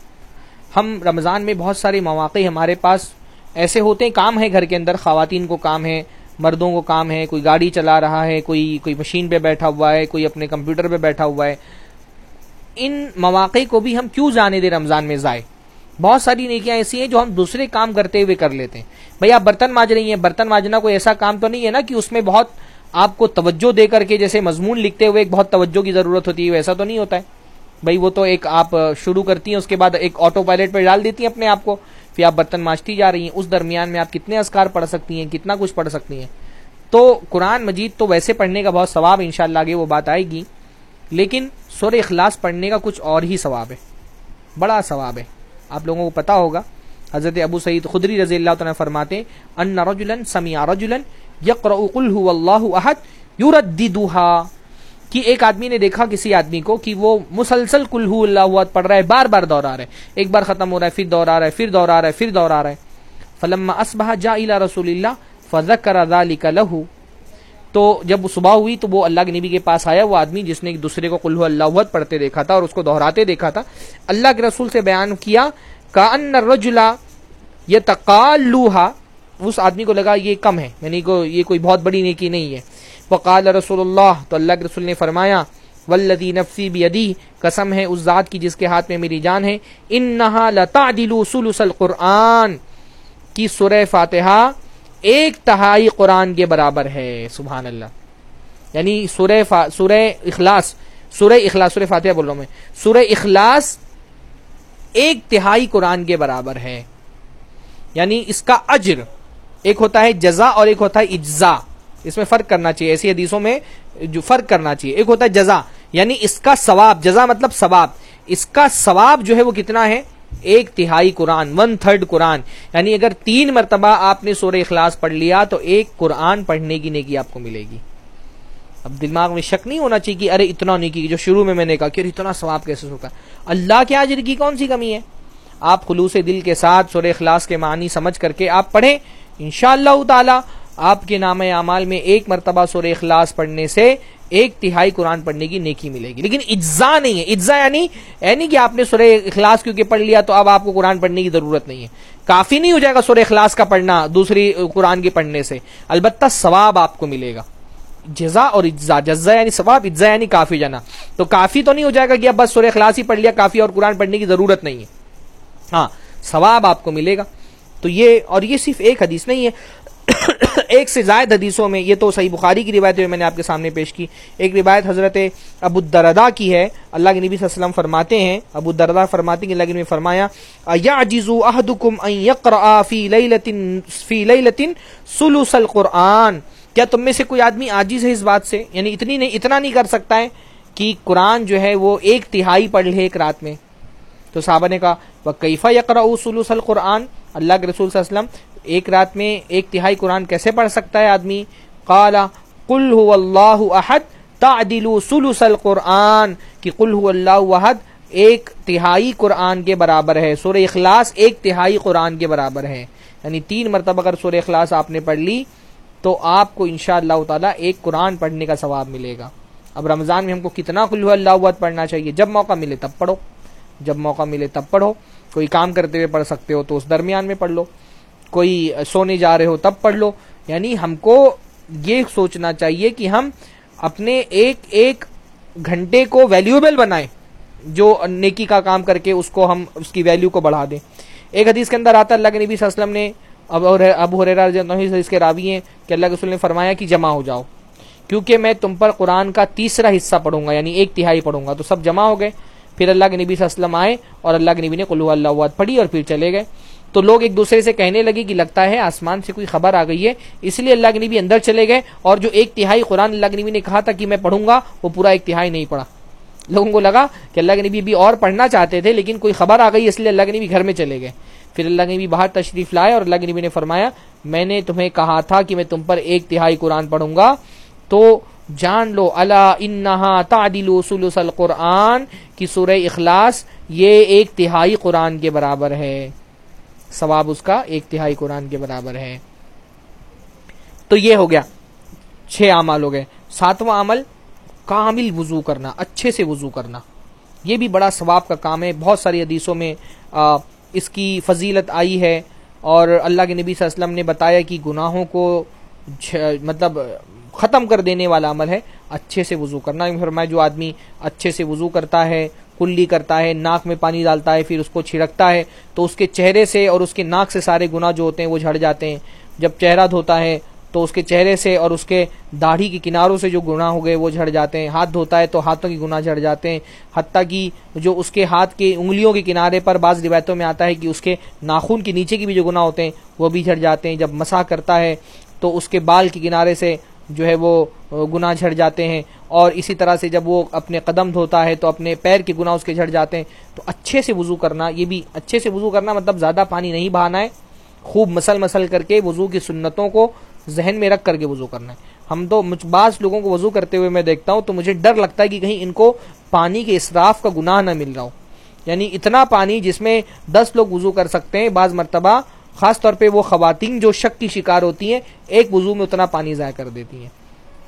ہم رمضان میں بہت سارے مواقع ہمارے پاس۔ ایسے ہوتے ہیں کام ہے گھر کے اندر، خواتین کو کام ہے مردوں کو کام ہے کوئی گاڑی چلا رہا ہے، کوئی کوئی مشین پہ بیٹھا ہوا ہے، کوئی اپنے کمپیوٹر پہ بیٹھا ہوا ہے۔ ان مواقع کو بھی ہم کیوں جانے دیں رمضان میں ضائع؟ بہت ساری نیکیاں ایسی ہیں جو ہم دوسرے کام کرتے ہوئے کر لیتے ہیں۔ بھائی آپ برتن ماج رہی ہیں، برتن ماجنا کوئی ایسا کام تو نہیں ہے نا کہ اس میں بہت آپ کو توجہ دے کر کے جیسے مضمون لکھتے ہوئے ایک بہت توجہ کی ضرورت ہوتی ہے، ویسا تو نہیں ہوتا ہے۔ بھائی وہ تو ایک آپ شروع کرتی ہیں، اس کے بعد ایک آٹو پائلٹ پہ ڈال دیتی ہیں اپنے آپ کو، پھر آپ برتن مانجتی جا رہی ہیں۔ اس درمیان میں آپ کتنے اسکار پڑھ سکتی ہیں، کتنا کچھ پڑھ سکتی ہیں۔ تو قرآن مجید تو ویسے پڑھنے کا بہت ثواب ان شاء اللہ آگے وہ بات آئے گی، لیکن سور اخلاص پڑھنے کا کچھ اور ہی ثواب ہے۔ بڑا ثواب ہے۔ آپ لوگوں کو پتا ہوگا حضرت ابو سعید خدری رضی اللہ تعالیٰ فرماتے ان رجلن سمیا رجلن یقر اللہ احد یورددوہا کہ ایک آدمی نے دیکھا کسی آدمی کو کہ وہ مسلسل کلو اللہ پڑھ رہا ہے، بار بار دورا رہا ہے۔ ایک بار ختم ہو رہا ہے، پھر دورا رہا ہے، پھر دورا رہا ہے، پھر دورا رہا ہے۔ فلما اسبہ جا الا رسول اللہ فضک کر لہو۔ تو جب وہ صبح ہوئی تو وہ اللہ کے نبی کے پاس آیا، وہ آدمی جس نے ایک دوسرے کو کلو اللہ پڑھتے دیکھا تھا اور اس کو دہراتے دیکھا تھا۔ اللہ کے رسول سے بیان کیا کا ان رجلا یہ تقالوہا اس آدمی کو لگا یہ کم ہے یعنی کو یہ کوئی بہت بڑی نیکی نہیں ہے۔ وقال رسول اللہ، تو اللہ کے رسول نے فرمایا ولدی نفسی بیدی، قسم ہے اس ذات کی جس کے ہاتھ میں میری جان ہے۔ انہا لتعدل سلس القرآن، کی سورہ فاتحہ ایک تہائی قرآن کے برابر ہے، سبحان اللہ۔ یعنی سورہ فا، سورہ اخلاص سورہ اخلاص، سورہ فاتحہ بول رہا ہوں میں۔ سورہ اخلاص ایک تہائی قرآن کے برابر ہے۔ یعنی اس کا اجر، ایک ہوتا ہے جزا اور ایک ہوتا ہے اجزا اس میں فرق کرنا چاہیے، ایسی حدیثوں میں جو فرق کرنا چاہیے۔ ایک ہوتا ہے جزا یعنی اس کا ثواب۔ جزا مطلب ثواب۔ اس کا ثواب جو ہے وہ کتنا ہے؟ ایک تہائی قرآن ون تھرڈ قرآن۔ یعنی اگر تین مرتبہ آپ نے سورہ اخلاص پڑھ لیا تو ایک قرآن پڑھنے کی نیکی آپ کو ملے گی۔ اب دماغ میں شک نہیں ہونا چاہیے کہ ارے اتنا نیکی، جو شروع میں میں نے کہا کہ اتنا ثواب کیسے سوکا اللہ کے آجر کی کون سی کمی ہے؟ آپ خلوص دل کے ساتھ سورہ اخلاص کے معنی سمجھ کر کے آپ پڑھیں۔ انشاءاللہ اللہ تعالی آپ کے نام اعمال میں ایک مرتبہ سورہ اخلاص پڑھنے سے ایک تہائی قرآن پڑھنے کی نیکی ملے گی۔ لیکن اجزا نہیں ہے۔ اجزا یعنی یعنی کہ آپ نے سورہ اخلاص کیونکہ پڑھ لیا تو اب آپ کو قرآن پڑھنے کی ضرورت نہیں ہے۔ کافی نہیں ہو جائے گا سورہ اخلاص کا پڑھنا دوسری قرآن کے پڑھنے سے۔ البتہ ثواب آپ کو ملے گا۔ جزا اور اجزا جزا یعنی ثواب اجزا یعنی کافی جانا تو کافی تو نہیں ہو جائے گا کہ اب بس سورہ اخلاص ہی پڑھ لیا، کافی اور قرآن پڑھنے کی ضرورت نہیں ہے۔ ہاں ثواب آپ کو ملے گا۔ تو یہ، اور یہ صرف ایک حدیث نہیں ہے۔ ایک سے زائد حدیثوں میں، یہ تو صحیح بخاری کی روایت میں نے آپ کے سامنے پیش کی۔ ایک روایت حضرت ابو الدردہ کی ہے۔ اللہ کے نبی صلی اللہ علیہ وسلم فرماتے ہیں، ابو الدردہ فرماتے ہیں اللہ کے نبی فرمایا یعجزو احدکم ان یقرآ فی لیلت فی لیلت سلس القرآن. کیا تم میں سے کوئی آدمی عاجز ہے اس بات سے؟ یعنی اتنی نہیں، اتنا نہیں کر سکتا ہے کہ قرآن جو ہے وہ ایک تہائی پڑھ لے ایک رات میں۔ تو صحابہ نے کہا وہ کیفا یقرا سلوس القرآن؟ اللہ کے رسول صلی اللہ علیہ وسلم ایک رات میں ایک تہائی قرآن کیسے پڑھ سکتا ہے آدمی؟ قالا قل هو اللہ احد تعدل سلوس القرآن، کہ قل هو اللہ احد ایک تہائی قرآن کے برابر ہے، سورہ اخلاص ایک تہائی قرآن کے برابر ہے۔ یعنی تین مرتبہ اگر سورہ اخلاص آپ نے پڑھ لی، تو آپ کو انشاءاللہ اللہ تعالیٰ ایک قرآن پڑھنے کا ثواب ملے گا۔ اب رمضان میں ہم کو کتنا کلو اللہ پڑھنا چاہیے؟ جب موقع ملے تب پڑھو۔ جب موقع ملے تب پڑھو۔ کوئی کام کرتے ہوئے پڑھ سکتے ہو تو اس درمیان میں پڑھ لو۔ کوئی سونے جا رہے ہو تب پڑھ لو۔ یعنی ہم کو یہ سوچنا چاہیے کہ ہم اپنے ایک ایک گھنٹے کو ویلیوبل بنائیں، جو نیکی کا کام کر کے اس کو ہم، اس کی ویلیو کو بڑھا دیں۔ ایک حدیث کے اندر آتا اللہ کے نبی صلی اللہ علیہ وسلم نے اب ابو حریرہ اس کے راوی ہیں کہ اللہ کے رسول نے فرمایا کہ جمع ہو جاؤ۔ کیونکہ میں تم پر قرآن کا تیسرا حصہ پڑھوں گا یعنی ایک تہائی پڑھوں گا، تو سب جمع ہو گئے۔ پھر اللہ کے نبی صلی اللہ علیہ وسلم آئے اور اللہ کے نبی نے قلو اللہ پڑھی اور پھر چلے گئے۔ تو لوگ ایک دوسرے سے کہنے لگے کہ لگتا ہے آسمان سے کوئی خبر آ گئی ہے، اس لیے اللہ کے نبی اندر چلے گئے اور جو ایک تہائی قرآن اللہ کے نبی نے کہا تھا کہ میں پڑھوں گا، وہ پورا ایک تہائی نہیں پڑھا۔ لوگوں کو لگا کہ اللہ کے نبی بھی اور پڑھنا چاہتے تھے، لیکن کوئی خبر آ گئی، اس لیے اللہ کے نبی گھر میں چلے گئے۔ پھر اللہ کے نبی باہر تشریف لائے اور اللہ کے نبی نے فرمایا، میں نے تمہیں کہا تھا کہ میں تم پر ایک تہائی قرآن پڑھوں گا۔ تو جان لو اللہ انہا تعدل سلس القرآن کی سورہ اخلاص یہ ایک تہائی قرآن کے برابر ہے۔ ثواب اس کا ایک تہائی قرآن کے برابر ہے۔ تو یہ ہو گیا۔ چھ عمل ہو گئے۔ ساتواں عمل کامل وضو کرنا اچھے سے وضو کرنا۔ یہ بھی بڑا ثواب کا کام ہے۔ بہت ساری حدیثوں میں آ, اس کی فضیلت آئی ہے۔ اور اللہ کے نبی صلی اللہ علیہ وسلم نے بتایا کہ گناہوں کو مطلب ختم کر دینے والا عمل ہے، اچھے سے وضو کرنا۔ فرمایا جو آدمی اچھے سے وضو کرتا ہے، کلی کرتا ہے، ناک میں پانی ڈالتا ہے، پھر اس کو چھڑکتا ہے، تو اس کے چہرے سے اور اس کے ناک سے سارے گناہ جو ہوتے ہیں وہ جھڑ جاتے ہیں۔ جب چہرہ دھوتا ہے، تو اس کے چہرے سے اور اس کے داڑھی کے کناروں سے جو گناہ ہو گئے وہ جھڑ جاتے ہیں۔ ہاتھ دھوتا ہے تو ہاتھوں کی گناہ جھڑ جاتے ہیں۔ حتیٰ کہ جو اس کے ہاتھ کے انگلیوں کے کنارے پر بعض روایتوں میں آتا ہے کہ اس کے ناخون کے نیچے کی بھی جو گناہ ہوتے ہیں وہ بھی جھڑ جاتے ہیں۔ جب مسا کرتا ہے، تو اس کے بال کے کنارے سے جو ہے وہ گناہ جھڑ جاتے ہیں اور اسی طرح سے جب وہ اپنے قدم دھوتا ہے تو اپنے پیر کے گناہ اس کے جھڑ جاتے ہیں، تو اچھے سے وضو کرنا، یہ بھی اچھے سے وضو کرنا مطلب زیادہ پانی نہیں بہانا ہے، خوب مسل مسل کر کے وضو کی سنتوں کو ذہن میں رکھ کر کے وضو کرنا ہے۔ ہم تو بعض لوگوں کو وضو کرتے ہوئے میں دیکھتا ہوں تو مجھے ڈر لگتا ہے کہ کہیں ان کو پانی کے اسراف کا گناہ نہ مل رہا ہو۔ یعنی اتنا پانی جس میں دس لوگ وضو کر سکتے ہیں، بعض مرتبہ خاص طور پہ وہ خواتین جو شک کی شکار ہوتی ہیں، ایک وضو میں اتنا پانی ضائع کر دیتی ہیں۔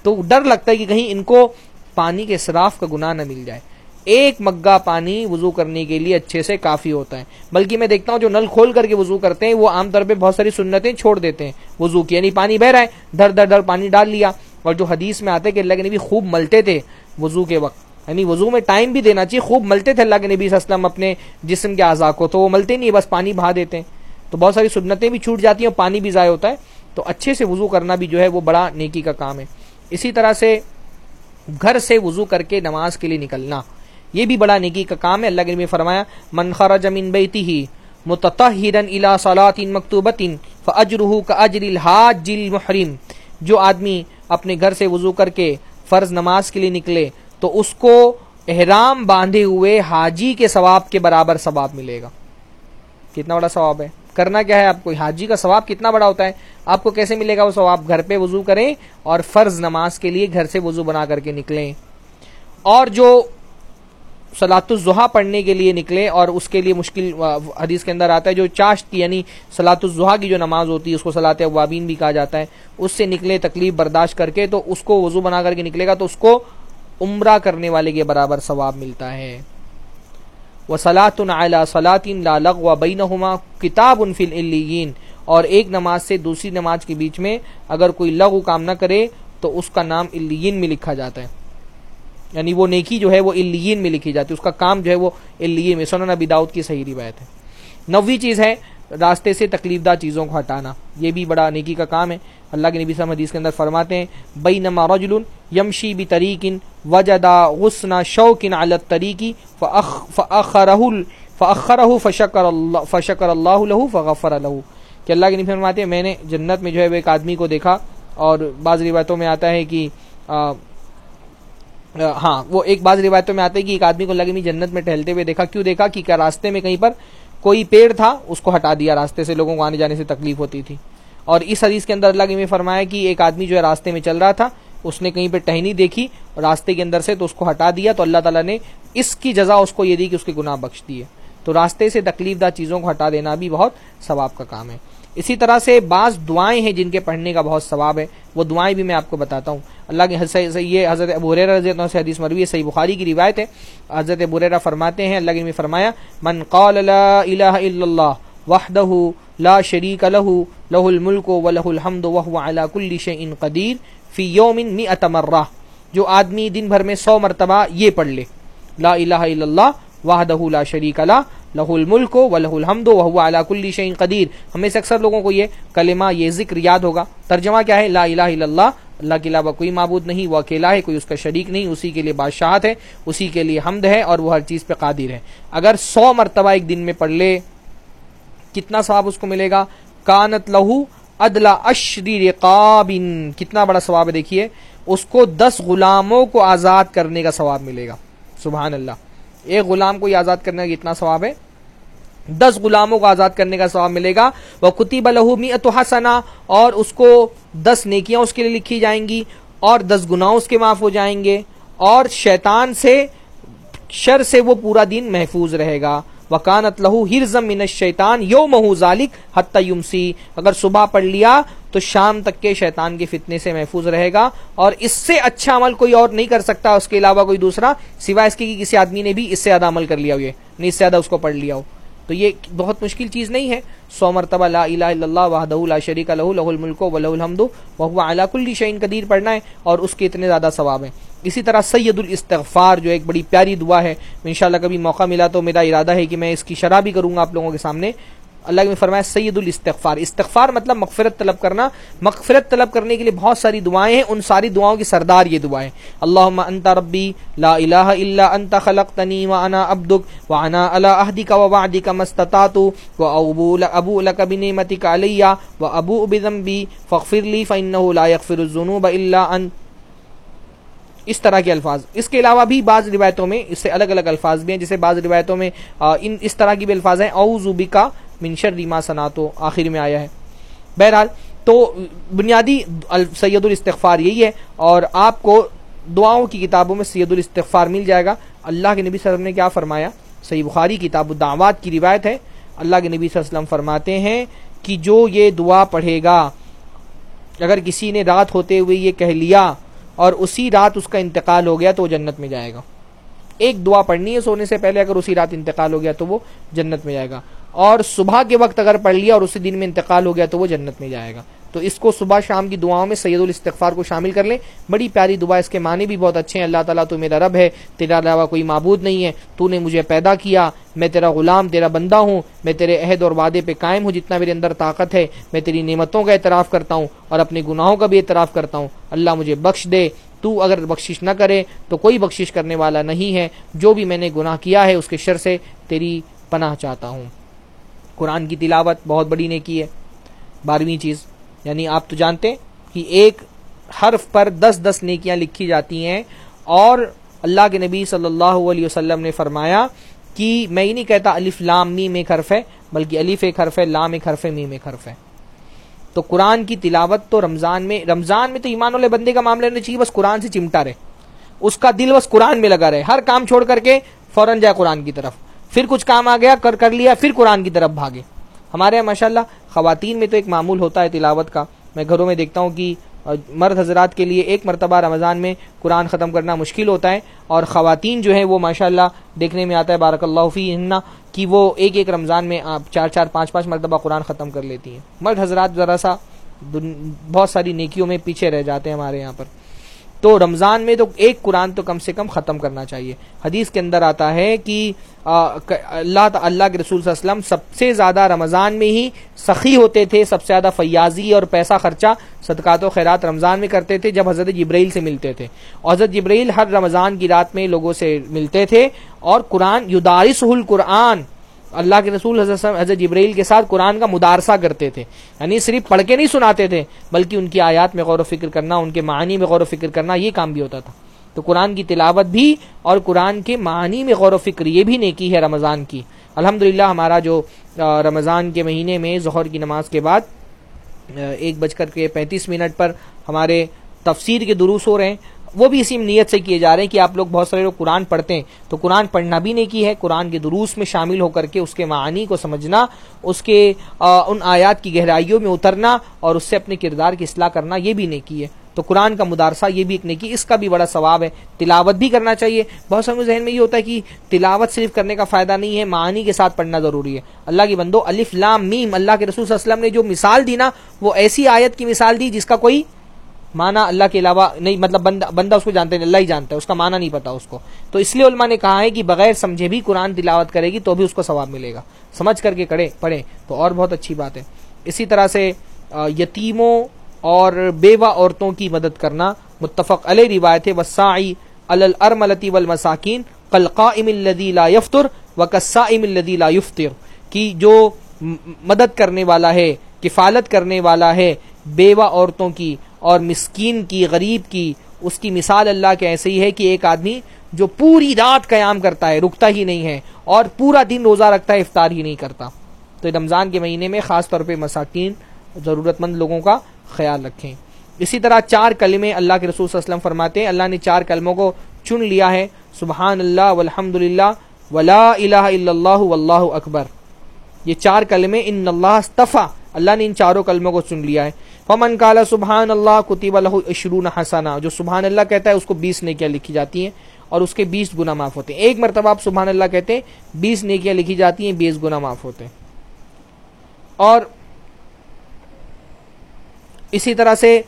تو ڈر لگتا ہے کہ کہیں ان کو پانی کے صراف کا گناہ نہ مل جائے۔ ایک مگا پانی وضو کرنے کے لیے اچھے سے کافی ہوتا ہے۔ بلکہ میں دیکھتا ہوں جو نل کھول کر کے وضو کرتے ہیں، وہ عام طور پہ بہت ساری سنتیں چھوڑ دیتے ہیں۔ وضو کی یعنی پانی بہ رہا ہے دھر دھر دھر پانی ڈال لیا۔ اور جو حدیث میں آتے کہ اللہ کے نبی خوب ملتے تھے وضو کے وقت۔ یعنی وضو میں ٹائم بھی دینا چاہیے، خوب ملتے تھے اللہ کے نبی اسلم اپنے جسم کے اعضاء کو، تو وہ ملتے نہیں، بس پانی بہا دیتے ہیں۔ تو بہت ساری سنتیں بھی چھوٹ جاتی ہیں اور پانی بھی ضائع ہوتا ہے، تو اچھے سے وضو کرنا بھی جو ہے وہ بڑا نیکی کا کام ہے۔ اسی طرح سے گھر سے وضو کر کے نماز کے لیے نکلنا، یہ بھی بڑا نیکی کا کام ہے۔ اللہ کے نبی فرمایا، من خرج من بیتہ متطہرا الى صلاۃ مکتوبۃ فاجرہ کاجر الحاج المحرم۔ جو آدمی اپنے گھر سے وضو کر کے فرض نماز کے لیے نکلے، تو اس کو احرام باندھے ہوئے حاجی کے ثواب کے برابر ثواب ملے گا۔ کتنا بڑا ثواب ہے۔ کرنا کیا ہے؟ آپ کو حاجی کا ثواب کتنا بڑا ہوتا ہے؟ آپ کو کیسے ملے گا وہ ثواب؟ گھر پہ وضو کریں اور فرض نماز کے لیے گھر سے وضو بنا کر کے نکلیں۔ اور جو سلاۃ الزحا پڑھنے کے لیے نکلے اور اس کے لیے مشکل حدیث کے اندر آتا ہے جو چاشت کی یعنی سلاۃ الزحا کی جو نماز ہوتی ہے، اس کو سلاط اوابین بھی کہا جاتا ہے۔ اس سے نکلے تکلیف برداشت کر کے تو اس کو وضو بنا کر کے نکلے گا تو اس کو عمرہ کرنے والے کے برابر ثواب ملتا ہے۔ وہ سلاۃ سلاطین لالغ و بین کتاب انفل اور ایک نماز سے دوسری نماز کے بیچ میں اگر کوئی لغو کام نہ کرے تو اس کا نام الین میں لکھا جاتا ہے۔ یعنی وہ نیکی جو ہے وہ الین میں لکھی جاتی ہے، اس کا کام جو ہے وہ الین میں، سنن ابی داؤد کی صحیح روایت ہے۔ نوی چیز ہے، راستے سے تکلیف دہ چیزوں کو ہٹانا، یہ بھی بڑا نیکی کا کام ہے۔ اللہ کے نبی صلی حدیث کے اندر فرماتے ہیں بئی نما رجل یمشی بھی تریقن وجدا غسنا شوقن علت تریقی فخر فشکر اللہ فشکر اللہ لہو فغفر الح کہ اللہ کے نبی فرماتے ہیں، میں نے جنت میں جو ہے وہ ایک آدمی کو دیکھا اور بعض روایتوں میں آتا ہے کہ ہاں وہ ایک بعض روایتوں میں آتا ہے کہ ایک آدمی کو لگے جنت میں ٹہلتے ہوئے دیکھا، کیوں دیکھا؟ کہ کیا راستے میں کہیں پر کوئی پیڑ تھا، اس کو ہٹا دیا، راستے سے لوگوں کو آنے جانے سے تکلیف ہوتی تھی۔ اور اس حدیث کے اندر اللہ کے فرمایا کہ ایک آدمی جو ہے راستے میں چل رہا تھا، اس نے کہیں پہ ٹہنی دیکھی راستے کے اندر سے تو اس کو ہٹا دیا تو اللہ تعالیٰ نے اس کی جزا اس کو یہ دی کہ اس کے گناہ بخش دیے۔ تو راستے سے تکلیف دہ چیزوں کو ہٹا دینا بھی بہت ثواب کا کام ہے۔ اسی طرح سے بعض دعائیں ہیں جن کے پڑھنے کا بہت ثواب ہے، وہ دعائیں بھی میں آپ کو بتاتا ہوں۔ اللہ کے یہ حضرت ابوریر رضی اللہ سے حدیث مروی صحیح بخاری کی روایت ہے۔ حضرت ابوریرا فرماتے ہیں، اللہ کے فرمایا، من قال لا الہ الا اللہ وحدہ لا شریک له له الملک وله الحمد وهو على كل شيء قدیر فی یوم مئۃ مرہ جو آدمی دن بھر میں سو مرتبہ یہ پڑھ لے. لا الہ الا اللہ وحدہ لا شریک له لہ الملک و لہ الحمد و علا کل شعین قدیر ہمیں سے اکثر لوگوں کو یہ کلمہ، یہ ذکر یاد ہوگا. ترجمہ کیا ہے؟ لا الہ الا اللہ اللہ کے علاوہ کوئی معبود نہیں، وہ اکیلا ہے، کوئی اس کا شریک نہیں، اسی کے لیے بادشاہت ہے، اسی کے لیے حمد ہے اور وہ ہر چیز پہ قادر ہے. اگر سو مرتبہ ایک دن میں پڑھ لے کتنا ثواب اس کو ملے گا؟ کانت لہو ادلا اشری رقابن، کتنا بڑا ثواب ہے دیکھیے، اس کو دس غلاموں کو آزاد کرنے کا ثواب ملے گا۔ سبحان اللہ۔ ایک غلام کو آزاد کرنے کا کتنا ثواب ہے؟ دس غلاموں کو آزاد کرنے کا ثواب ملے گا۔ وہ کتب الحمی اتحسنا اور اس کو دس نیکیاں اس کے لیے لکھی جائیں گی، اور دس گناہ اس کے معاف ہو جائیں گے، اور شیطان سے، شر سے وہ پورا دن محفوظ رہے گا۔ وکانت لہو ہرزم من الشیطان یو مہو ذالک، حتی یمسی۔ اگر صبح پڑھ لیا تو شام تک کے شیطان کے فتنے سے محفوظ رہے گا اور اس سے اچھا عمل کوئی اور نہیں کر سکتا، اس کے علاوہ کوئی دوسرا، سوائے اس کے کسی آدمی نے بھی اس سے زیادہ عمل کر لیا ہوئے، نہیں اس سے زیادہ اس کو پڑھ لیا ہو۔ تو یہ بہت مشکل چیز نہیں ہے۔ سو مرتبہ لا الہ الا اللہ وحدہ لا شریک لہ لہ الملک و لہ الحمد وهو علی کل شیء قدیر پڑھنا ہے اور اس کے اتنے زیادہ ثواب ہیں۔ اسی طرح سید الاستغفار جو ایک بڑی پیاری دعا ہے۔ انشاءاللہ کبھی موقع ملا تو میرا ارادہ ہے کہ میں اس کی شرح بھی کروں گا آپ لوگوں کے سامنے۔ اللہ نے فرمایا سید الاستغفار۔ استغفار مطلب مغفرت طلب کرنا۔ مغفرت طلب کرنے کے لیے بہت ساری دعائیں ہیں۔ ان ساری دعاؤں کی سردار یہ دعائیں اللہ انت ربی لا الہ الا انت خلقتنی وانا عبدک وانا علی عہدک و وعدک مستطاعت و ابو ابو لک بنعمتک علی و ابو بذنبی فاغفر لی فانه لا یغفر الذنوب الا انت۔ اس طرح کے الفاظ۔ اس کے علاوہ بھی بعض روایتوں میں اس سے الگ الگ الفاظ بھی ہیں۔ جیسے بعض روایتوں میں ان اس طرح کی بھی الفاظ ہیں۔ اوزوبی کا منشر ریما صنعتو آخر میں آیا ہے۔ بہرحال تو بنیادی سید الاستغفار یہی ہے اور آپ کو دعاؤں کی کتابوں میں سید الاستغفار مل جائے گا۔ اللہ کے نبی صلی اللہ علیہ وسلم نے کیا فرمایا؟ صحیح بخاری کتاب الدعوات کی روایت ہے۔ اللہ کے نبی صلی اللہ علیہ وسلم فرماتے ہیں کہ جو یہ دعا پڑھے گا، اگر کسی نے رات ہوتے ہوئے یہ کہہ لیا اور اسی رات اس کا انتقال ہو گیا تو وہ جنت میں جائے گا۔ ایک دعا پڑھنی ہے سونے سے پہلے، اگر اسی رات انتقال ہو گیا تو وہ جنت میں جائے گا۔ اور صبح کے وقت اگر پڑھ لیا اور اسی دن میں انتقال ہو گیا تو وہ جنت میں جائے گا۔ تو اس کو صبح شام کی دعاؤں میں سید الاستغفار کو شامل کر لیں۔ بڑی پیاری دعا اس کے معنی بھی بہت اچھے ہیں۔ اللہ تعالیٰ تو میرا رب ہے تیرا علاوہ کوئی معبود نہیں ہے۔ تو نے مجھے پیدا کیا۔ میں تیرا غلام، تیرا بندہ ہوں۔ میں تیرے عہد اور وعدے پہ قائم ہوں۔ جتنا میرے اندر طاقت ہے، میں تیری نعمتوں کا اعتراف کرتا ہوں اور اپنے گناہوں کا بھی اعتراف کرتا ہوں۔ اللہ مجھے بخش دے۔ تو اگر بخشش نہ کرے تو کوئی بخشش کرنے والا نہیں ہے۔ جو بھی میں نے گناہ کیا ہے، اس کے شر سے تیری پناہ چاہتا ہوں۔ قرآن کی تلاوت بہت بڑی نیکی ہے۔ بارہویں چیز یعنی آپ تو جانتے کہ ایک حرف پر دس دس نیکیاں لکھی جاتی ہیں اور اللہ کے نبی صلی اللہ علیہ وسلم نے فرمایا کہ میں یہ نہیں کہتا الف لام میم ایک حرف ہے، بلکہ الف ایک حرف ہے، لام ایک حرف ہے، میم ایک حرف ہے۔ تو قرآن کی تلاوت تو رمضان میں رمضان میں تو ایمان والے بندے کا معاملہ نہیں چاہیے، بس قرآن سے چمٹا رہے۔ اس کا دل بس قرآن میں لگا رہے۔ ہر کام چھوڑ کر کے فوراً جائے قرآن کی طرف۔ پھر کچھ کام آ گیا، کر کر لیا، پھر قرآن کی طرف بھاگے۔ ہمارے یہاں ماشاء اللہ خواتین میں تو ایک معمول ہوتا ہے تلاوت کا۔ میں گھروں میں دیکھتا ہوں کہ مرد حضرات کے لیے ایک مرتبہ رمضان میں قرآن ختم کرنا مشکل ہوتا ہے اور خواتین جو ہیں وہ ماشاء اللہ دیکھنے میں آتا ہے بارک اللہ فی کہ وہ ایک ایک رمضان میں آپ چار چار، پانچ پانچ مرتبہ قرآن ختم کر لیتی ہیں۔ مرد حضرات ذرا سا بہت ساری نیکیوں میں پیچھے رہ جاتے ہیں ہمارے یہاں پر۔ تو رمضان میں تو ایک قرآن تو کم سے کم ختم کرنا چاہیے۔ حدیث کے اندر آتا ہے کہ اللہ اللہ کے رسول صلی اللہ علیہ وسلم سب سے زیادہ رمضان میں ہی سخی ہوتے تھے، سب سے زیادہ فیاضی اور پیسہ خرچہ صدقات و خیرات رمضان میں کرتے تھے، جب حضرت جبرائیل سے ملتے تھے۔ اور حضرت جبرائیل ہر رمضان کی رات میں لوگوں سے ملتے تھے اور قرآن یدارس القرآن۔ اللہ کے رسول حضرت حضرت جبرائیل کے ساتھ قرآن کا مدارسہ کرتے تھے۔ یعنی صرف پڑھ کے نہیں سناتے تھے، بلکہ ان کی آیات میں غور و فکر کرنا، ان کے معنی میں غور و فکر کرنا، یہ کام بھی ہوتا تھا۔ تو قرآن کی تلاوت بھی اور قرآن کے معنی میں غور و فکر، یہ بھی نیکی ہے رمضان کی۔ الحمد ہمارا جو رمضان کے مہینے میں ظہر کی نماز کے بعد ایک بج کر کے پینتیس منٹ پر ہمارے تفسیر کے دروس ہو رہے ہیں۔ وہ بھی اسی نیت سے کیے جا رہے ہیں کہ آپ لوگ بہت سارے لوگ قرآن پڑھتے ہیں۔ تو قرآن پڑھنا بھی نہیں کی ہے، قرآن کے دروس میں شامل ہو کر کے اس کے معنی کو سمجھنا، اس کے ان آیات کی گہرائیوں میں اترنا اور اس سے اپنے کردار کی اصلاح کرنا، یہ بھی نہیں کی ہے۔ تو قرآن کا مدارسہ یہ بھی ایک نیکی، اس کا بھی بڑا ثواب ہے۔ تلاوت بھی کرنا چاہیے۔ بہت سارے ذہن میں یہ ہوتا ہے کہ تلاوت صرف کرنے کا فائدہ نہیں ہے معنی کے ساتھ پڑھنا ضروری ہے۔ اللہ کی بندو، الف لام میم، اللہ کے رسول صلی اللہ علیہ وسلم نے جو مثال دی نا، وہ ایسی آیت کی مثال دی جس کا کوئی مانا اللہ کے علاوہ نہیں مطلب بندہ بندہ اس کو جانتے ہیں اللہ ہی جانتا ہے، اس کا مانا نہیں پتا اس کو۔ تو اس لیے علماء نے کہا ہے کہ بغیر سمجھے بھی قرآن تلاوت کرے گی تو بھی اس کو ثواب ملے گا۔ سمجھ کر کے کرے پڑھے تو اور بہت اچھی بات ہے۔ اسی طرح سے یتیموں اور بیوہ عورتوں کی مدد کرنا متفق علیہ روایت وسائی الرملتی والمساکین قلقائم الذی لا یفتر وکسائم الذی لا یفتر کی جو مدد کرنے والا ہے، کفالت کرنے والا ہے بیوہ عورتوں کی اور مسکین کی، غریب کی، اس کی مثال اللہ کے ایسے ہی ہے کہ ایک آدمی جو پوری رات قیام کرتا ہے، رکتا ہی نہیں ہے اور پورا دن روزہ رکھتا ہے، افطار ہی نہیں کرتا۔ تو رمضان کے مہینے میں خاص طور پہ مساکین ضرورت مند لوگوں کا خیال رکھیں۔ اسی طرح چار کلمے اللہ کے رسول صلی اللہ علیہ وسلم فرماتے ہیں۔ اللہ نے چار کلموں کو چن لیا ہے۔ سبحان اللہ والحمد للہ ولا الہ الا اللہ واللہ اکبر۔ یہ چار کلمے ان اللہ استفا اللہ نے ان چاروں کلموں کو چن لیا ہے۔ فمن کالا سبحان اللہ کتب الح اشرون حسنا۔ جو سبحان اللہ کہتا ہے، اس کو بیس نیکیاں لکھی جاتی ہیں اور اس کے بیس گنا معاف ہوتے ہیں۔ ایک مرتبہ آپ سبحان اللہ کہتے ہیں، بیس نیکیاں لکھی جاتی ہیں، بیس گنا معاف ہوتے ہیں۔ اور اسی طرح سے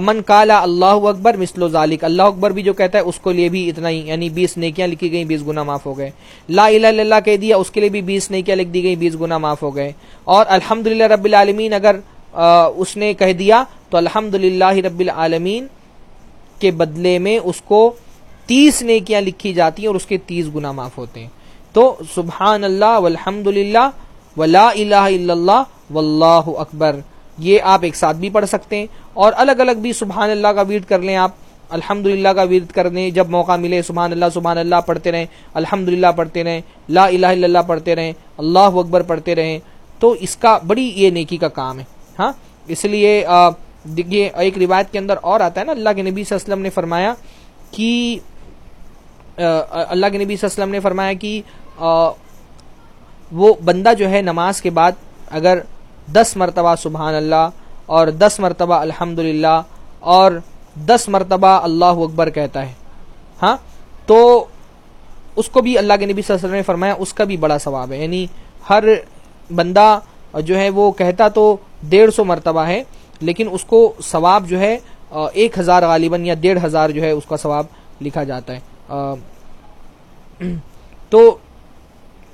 من کالا اللہ اکبر مثل و ذالک۔ اللہ اکبر بھی جو کہتا ہے، اس کو لیے بھی اتنا ہی یعنی بیس نیکیاں لکھی گئی بیس گنا معاف ہو گئے۔ لا الہ الا اللہ کہہ دیا، اس کے لیے بھی بیس نیکیاں لکھ دی گئی بیس گنا معاف ہو گئے۔ اور الحمد رب العالمین، اگر اس نے کہہ دیا، تو الحمد رب العالمین کے بدلے میں اس کو تیس نیکیاں لکھی جاتی ہیں اور اس کے تیس گنا معاف ہوتے ہیں۔ تو سبحان اللہ والحمد للہ ولا الہ الا اللہ واللہ اکبر۔ یہ آپ ایک ساتھ بھی پڑھ سکتے ہیں اور الگ الگ بھی سبحان اللہ کا ویٹ کر لیں آپ۔ الحمد للہ کا ورد کرنے جب موقع ملے سبحان اللہ سبحان اللہ پڑھتے رہیں۔ الحمد للہ پڑھتے رہیں۔ لا الہ الا اللہ پڑھتے رہیں۔ اللہ اکبر پڑھتے رہیں۔ تو اس کا بڑی یہ نیکی کا کام ہے۔ ہاں اس لیے دیکھیے، ایک روایت کے اندر اور آتا ہے نا، اللہ کے نبی صلی اللہ علیہ وسلم نے فرمایا کہ اللہ کے نبی صلی اللہ علیہ وسلم نے فرمایا کہ وہ بندہ جو ہے نماز کے بعد اگر دس مرتبہ سبحان اللہ اور دس مرتبہ الحمد اور دس مرتبہ اللہ اکبر کہتا ہے ہاں تو اس کو بھی اللہ کے نبی صلی اللہ علیہ وسلم نے فرمایا، اس کا بھی بڑا ثواب ہے۔ یعنی ہر بندہ جو ہے وہ کہتا تو ڈیڑھ سو مرتبہ ہے، لیکن اس کو ثواب جو ہے ایک ہزار غالباً یا ڈیڑھ ہزار جو ہے، اس کا ثواب لکھا جاتا ہے۔ تو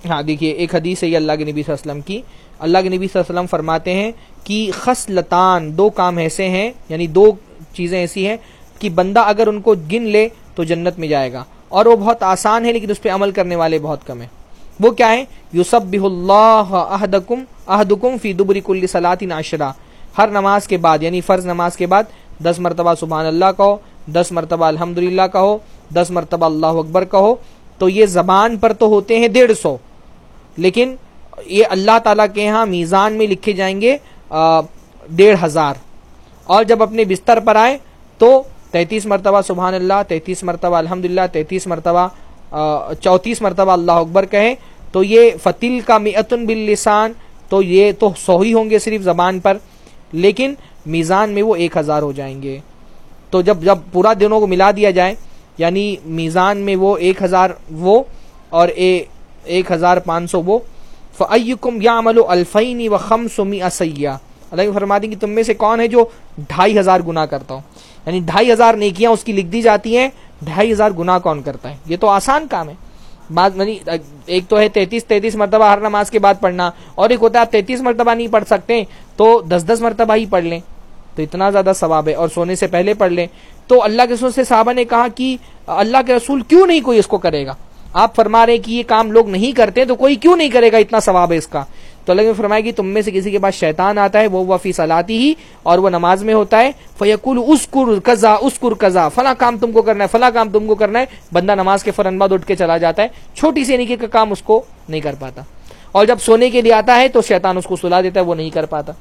ہاں دیکھیے، ایک حدیث ہے یہ اللہ کے نبی صلی اللہ علیہ وسلم کی۔ اللہ کے نبی صلی اللہ علیہ وسلم فرماتے ہیں کہ خس لطان دو کام ایسے ہیں یعنی دو چیزیں ایسی ہیں کہ بندہ اگر ان کو گن لے تو جنت میں جائے گا۔ اور وہ بہت آسان ہے، لیکن اس پہ عمل کرنے والے بہت کم ہیں۔ وہ کیا ہے یوسف اللہ احدکم احدکم فی دبری کل صلاح ناشرہ ہر نماز کے بعد یعنی فرض نماز کے بعد دس مرتبہ سبحان اللہ کہو، دس مرتبہ الحمد للہ کہو، دس مرتبہ اللہ اکبر کہو، تو یہ زبان پر تو ہوتے ہیں ڈیڑھ سو۔ لیکن یہ اللہ تعالیٰ کے ہاں میزان میں لکھے جائیں گے ڈیڑھ ہزار۔ اور جب اپنے بستر پر آئے تو تینتیس مرتبہ سبحان اللہ، تینتیس مرتبہ الحمد للہ تینتیس مرتبہ چونتیس مرتبہ اللہ اکبر کہیں، تو یہ فتل کا میتن باللسان، تو یہ تو سو ہی ہوں گے صرف زبان پر، لیکن میزان میں وہ ایک ہزار ہو جائیں گے۔ تو جب جب پورا دنوں کو ملا دیا جائے یعنی میزان میں وہ ایک ہزار وہ اور ایک ہزار پانچ سو وہ فعکم یا عمل و الفینی و خم سمی اسیا اللہ فرما دیں کہ تم میں سے کون ہے جو ڈھائی ہزار گنا کرتا ہوں؟ یعنی ڈھائی ہزار نیکیاں اس کی لکھ دی جاتی ہیں ڈھائی ہزار گنا کون کرتا ہے؟ یہ تو آسان کام ہے۔ بات یعنی ایک تو ہے تینتیس تینتیس مرتبہ ہر نماز کے بعد پڑھنا، اور ایک ہوتا ہے آپ تینتیس مرتبہ نہیں پڑھ سکتے، تو دس دس مرتبہ ہی پڑھ لیں۔ تو اتنا زیادہ ثواب ہے، اور سونے سے پہلے پڑھ لیں۔ تو اللہ کے رسول سے صحابہ نے کہا کہ اللہ کے رسول کیوں نہیں کوئی اس کو کرے گا؟ آپ فرما رہے کہ یہ کام لوگ نہیں کرتے، تو کوئی کیوں نہیں کرے گا اتنا ثواب ہے اس کا؟ تو اللہ نے فرمایا کہ تم میں سے کسی کے پاس شیطان آتا ہے، وہ وفی سلاتی ہی، اور وہ نماز میں ہوتا ہے۔ فیقول اسکر کزا اسکر کزا فلاں کام تم کو کرنا ہے، فلاں کام تم کو کرنا ہے۔ بندہ نماز کے فرن بعد اٹھ کے چلا جاتا ہے۔ چھوٹی سی نیکی کا کام اس کو نہیں کر پاتا۔ اور جب سونے کے لیے آتا ہے تو شیطان اس کو سلا دیتا ہے، وہ نہیں کر پاتا۔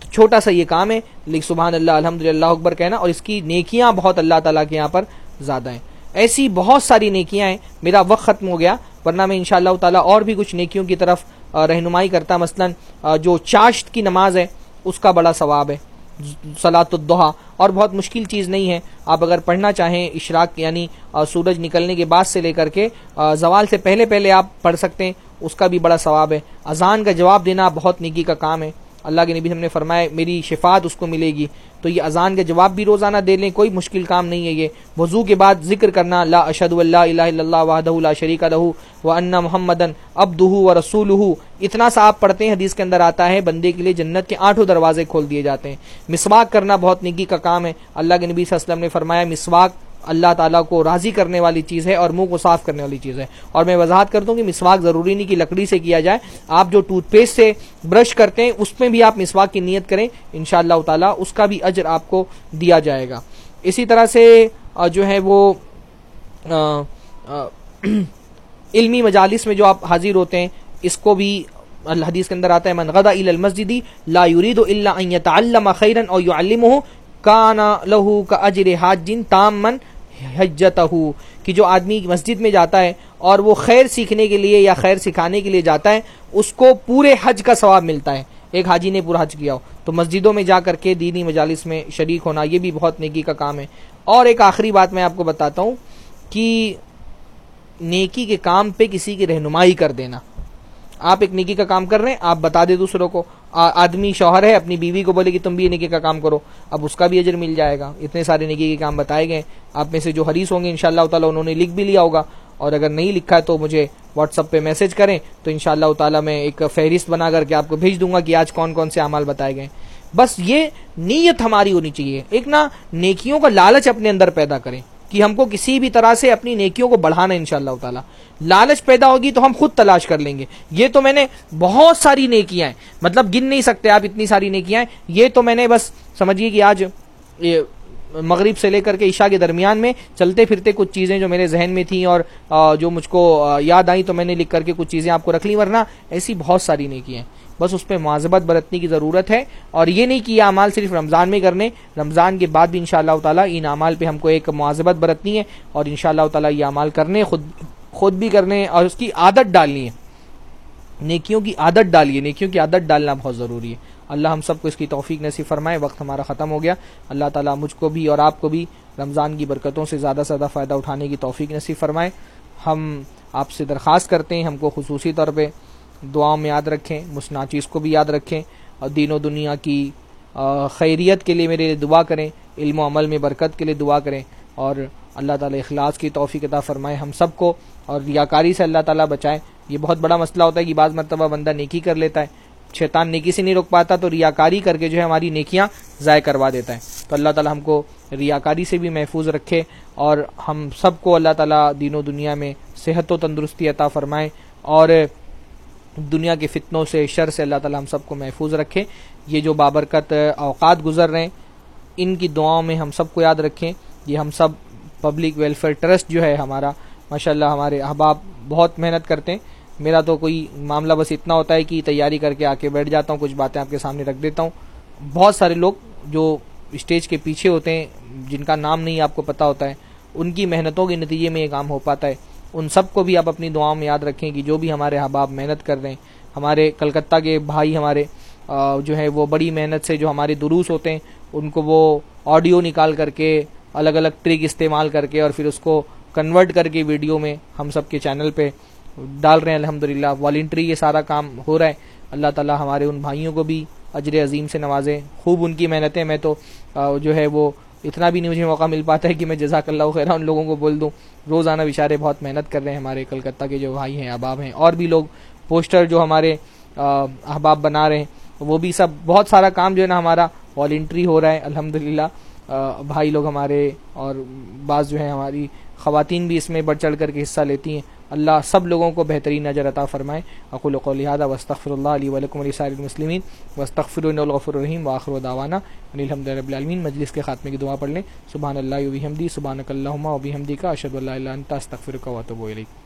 تو چھوٹا سا یہ کام ہے۔ لیکن سبحان اللہ الحمد للہ اکبر کہنا، اور اس کی نیکیاں بہت اللہ تعالیٰ کے یہاں پر زیادہ ہیں۔ ایسی بہت ساری نیکیاں ہیں۔ میرا وقت ختم ہو گیا، ورنہ میں انشاءاللہ اللہ تعالیٰ اور بھی کچھ نیکیوں کی طرف رہنمائی کرتا مثلا جو چاشت کی نماز ہے، اس کا بڑا ثواب ہے سلاۃ الدحا اور بہت مشکل چیز نہیں ہے، آپ اگر پڑھنا چاہیں اشراق یعنی سورج نکلنے کے بعد سے لے کر کے زوال سے پہلے پہلے آپ پڑھ سکتے ہیں، اس کا بھی بڑا ثواب ہے۔ اذان کا جواب دینا بہت نگی کا کام ہے۔ اللہ کے نبی ہم نے فرمایا، میری شفات اس کو ملے گی۔ تو یہ اذان کے جواب بھی روزانہ دے لیں، کوئی مشکل کام نہیں ہے یہ۔ وضو کے بعد ذکر کرنا، لا اشد اللہ الہ اللہ وحدہ لا شریک لہو و ان محمد ابدہ و رسول اتنا سا آپ پڑھتے ہیں، حدیث کے اندر آتا ہے، بندے کے لیے جنت کے آٹھوں دروازے کھول دیے جاتے ہیں۔ مسواک کرنا بہت نگی کا کام ہے۔ اللہ کے نبی صلی اللہ علیہ وسلم نے فرمایا، مسواک اللہ تعالیٰ کو راضی کرنے والی چیز ہے اور منہ کو صاف کرنے والی چیز ہے۔ اور میں وضاحت کرتا ہوں کہ مسواک ضروری نہیں کہ لکڑی سے کیا جائے۔ آپ جو ٹوتھ پیسٹ سے برش کرتے ہیں، اس میں بھی آپ مسواک کی نیت کریں۔ ان شاء اللہ تعالیٰ اس کا بھی اجر آپ کو دیا جائے گا۔ اسی طرح سے جو ہے وہ علمی مجالس میں جو آپ حاضر ہوتے ہیں، اس کو بھی الحدیث کے اندر آتا ہے، من غدا الى المسجد لا يريد الا ان يتعلم خيرا او يعلمه كان له كاجر حاج تاما حجت کہ جو آدمی مسجد میں جاتا ہے اور وہ خیر سیکھنے کے لیے یا خیر سکھانے کے لیے جاتا ہے، اس کو پورے حج کا ثواب ملتا ہے۔ ایک حاجی نے پورا حج کیا ہو۔ تو مسجدوں میں جا کر کے دینی مجالس میں شریک ہونا، یہ بھی بہت نیکی کا کام ہے۔ اور ایک آخری بات میں آپ کو بتاتا ہوں کہ نیکی کے کام پہ کسی کی رہنمائی کر دینا۔ آپ ایک نیکی کا کام کر رہے ہیں، آپ بتا دیں دوسروں کو۔ آدمی شوہر ہے، اپنی بیوی کو بولے کہ تم بھی یہ نکی کا کام کرو۔ اب اس کا بھی اجر مل جائے گا۔ اتنے سارے نکی کے کام بتائے گئے۔ آپ میں سے جو حریص ہوں گے ان شاء اللہ تعالیٰ انہوں نے لکھ بھی لیا ہوگا۔ اور اگر نہیں لکھا ہے تو مجھے واٹس اپ پہ میسج کریں۔ تو ان شاء اللہ تعالیٰ میں ایک فہرست بنا کر کے آپ کو بھیج دوں گا کہ آج کون کون سے اعمال بتائے گئے بس یہ نیت ہماری ہونی چاہیے۔ ایک نا نیکیوں کا لالچ اپنے اندر پیدا کریں کہ ہم کو کسی بھی طرح سے اپنی نیکیوں کو بڑھانا ان شاء اللہ تعالیٰ۔ لالچ پیدا ہوگی تو ہم خود تلاش کر لیں گے۔ یہ تو میں نے بہت ساری نیکیاں ہیں۔ مطلب گن نہیں سکتے آپ اتنی ساری نیکیاں ہیں۔ یہ تو میں نے بس سمجھیے کہ آج مغرب سے لے کر کے عشاء کے درمیان میں چلتے پھرتے کچھ چیزیں جو میرے ذہن میں تھیں اور جو مجھ کو یاد آئیں تو میں نے لکھ کر کے کچھ چیزیں آپ کو رکھ لی ورنہ ایسی بہت ساری نیکیاں ہیں۔ بس اس پہ معذبت برتنے کی ضرورت ہے۔ اور یہ نہیں کہ یہ اعمال صرف رمضان میں کرنے، رمضان کے بعد بھی ان شاء اللہ تعالیٰ ان اعمال پہ ہم کو ایک معذبت برتنی ہے اور ان شاء اللہ تعالیٰ یہ اعمال کرنے، خود خود بھی کرنے اور اس کی عادت ڈالنی ہے۔ نیکیوں کی عادت ڈالیے۔ نیکیوں کی عادت ڈالنا بہت ضروری ہے۔ اللہ ہم سب کو اس کی توفیق نصیب فرمائے۔ وقت ہمارا ختم ہو گیا۔ اللہ تعالیٰ مجھ کو بھی اور آپ کو بھی رمضان کی برکتوں سے زیادہ سے زیادہ فائدہ اٹھانے کی توفیق نصیب فرمائے۔ ہم آپ سے درخواست کرتے ہیں۔ ہم کو خصوصی طور پہ دعاؤں میں یاد رکھیں۔ مسناچیز کو بھی یاد رکھیں۔ اور دین و دنیا کی خیریت کے لیے میرے لیے دعا کریں۔ علم و عمل میں برکت کے لیے دعا کریں۔ اور اللہ تعالیٰ اخلاص کی توفیق عطا فرمائے ہم سب کو اور ریاکاری سے اللہ تعالیٰ بچائے۔ یہ بہت بڑا مسئلہ ہوتا ہے کہ بعض مرتبہ بندہ نیکی کر لیتا ہے۔ شیطان نیکی سے نہیں روک پاتا تو ریاکاری کر کے جو ہے ہماری نیکیاں ضائع کروا دیتا ہے۔ تو اللہ تعالیٰ ہم کو ریاکاری سے بھی محفوظ رکھے اور ہم سب کو اللہ تعالیٰ دین و دنیا میں صحت و تندرستی عطا فرمائے اور دنیا کے فتنوں سے، شر سے اللہ تعالیٰ ہم سب کو محفوظ رکھے۔ یہ جو بابرکت اوقات گزر رہے ہیں، ان کی دعاؤں میں ہم سب کو یاد رکھیں۔ یہ ہم سب پبلک ویلفیئر ٹرسٹ جو ہے ہمارا ماشاء اللہ ہمارے احباب بہت محنت کرتے ہیں۔ میرا تو کوئی معاملہ بس اتنا ہوتا ہے کہ تیاری کر کے آ کے بیٹھ جاتا ہوں، کچھ باتیں آپ کے سامنے رکھ دیتا ہوں۔ بہت سارے لوگ جو اسٹیج کے پیچھے ہوتے ہیں، جن کا نام نہیں آپ کو پتا ہوتا ہے، ان کی محنتوں کے نتیجے میں یہ کام ہو پاتا ہے۔ ان سب کو بھی آپ اپنی دعاؤں میں یاد رکھیں کہ جو بھی ہمارے احباب محنت کر رہے ہیں، ہمارے کلکتہ کے بھائی ہمارے جو ہے وہ بڑی محنت سے جو ہمارے دروس ہوتے ہیں، ان کو وہ آڈیو نکال کر کے الگ الگ ٹرک استعمال کر کے اور پھر اس کو کنورٹ کر کے ویڈیو میں ہم سب کے چینل پہ ڈال رہے ہیں۔ الحمد للہ والنٹری یہ سارا کام ہو رہا ہے۔ اللہ تعالیٰ ہمارے ان بھائیوں کو بھی اجر عظیم سے نوازیں خوب ان کی محنتیں، میں تو جو ہے وہ اتنا بھی نہیں مجھے موقع مل پاتا ہے کہ میں جزاک اللہ خیر ان لوگوں کو بول دوں۔ روزانہ بیچارے بہت محنت کر رہے ہیں ہمارے کلکتہ کے جو بھائی ہیں، احباب ہیں، اور بھی لوگ پوسٹر جو ہمارے احباب بنا رہے ہیں، وہ بھی سب بہت سارا کام جو ہے نا ہمارا والنٹری ہو رہا ہے۔ الحمد بھائی لوگ ہمارے اور بعض جو ہیں ہماری خواتین بھی اس میں بڑھ چڑھ کر کے حصہ لیتی ہیں۔ اللہ سب لوگوں کو بہترین نظر عطا فرمائے۔ اقول و لہٰذا وسطر اللہ علیہ ولکم علی سار المسلمین۔ وسطر الغفر الرحیم۔ واخر و الحمد رب العالمین۔ مجلس کے خاتمے کی دعا پڑھ لیں۔ سبحان اللہ وبی حمدی سبحان اللہ وبی حمدی کا اشد اللہ استغفرک و اتوب الیک۔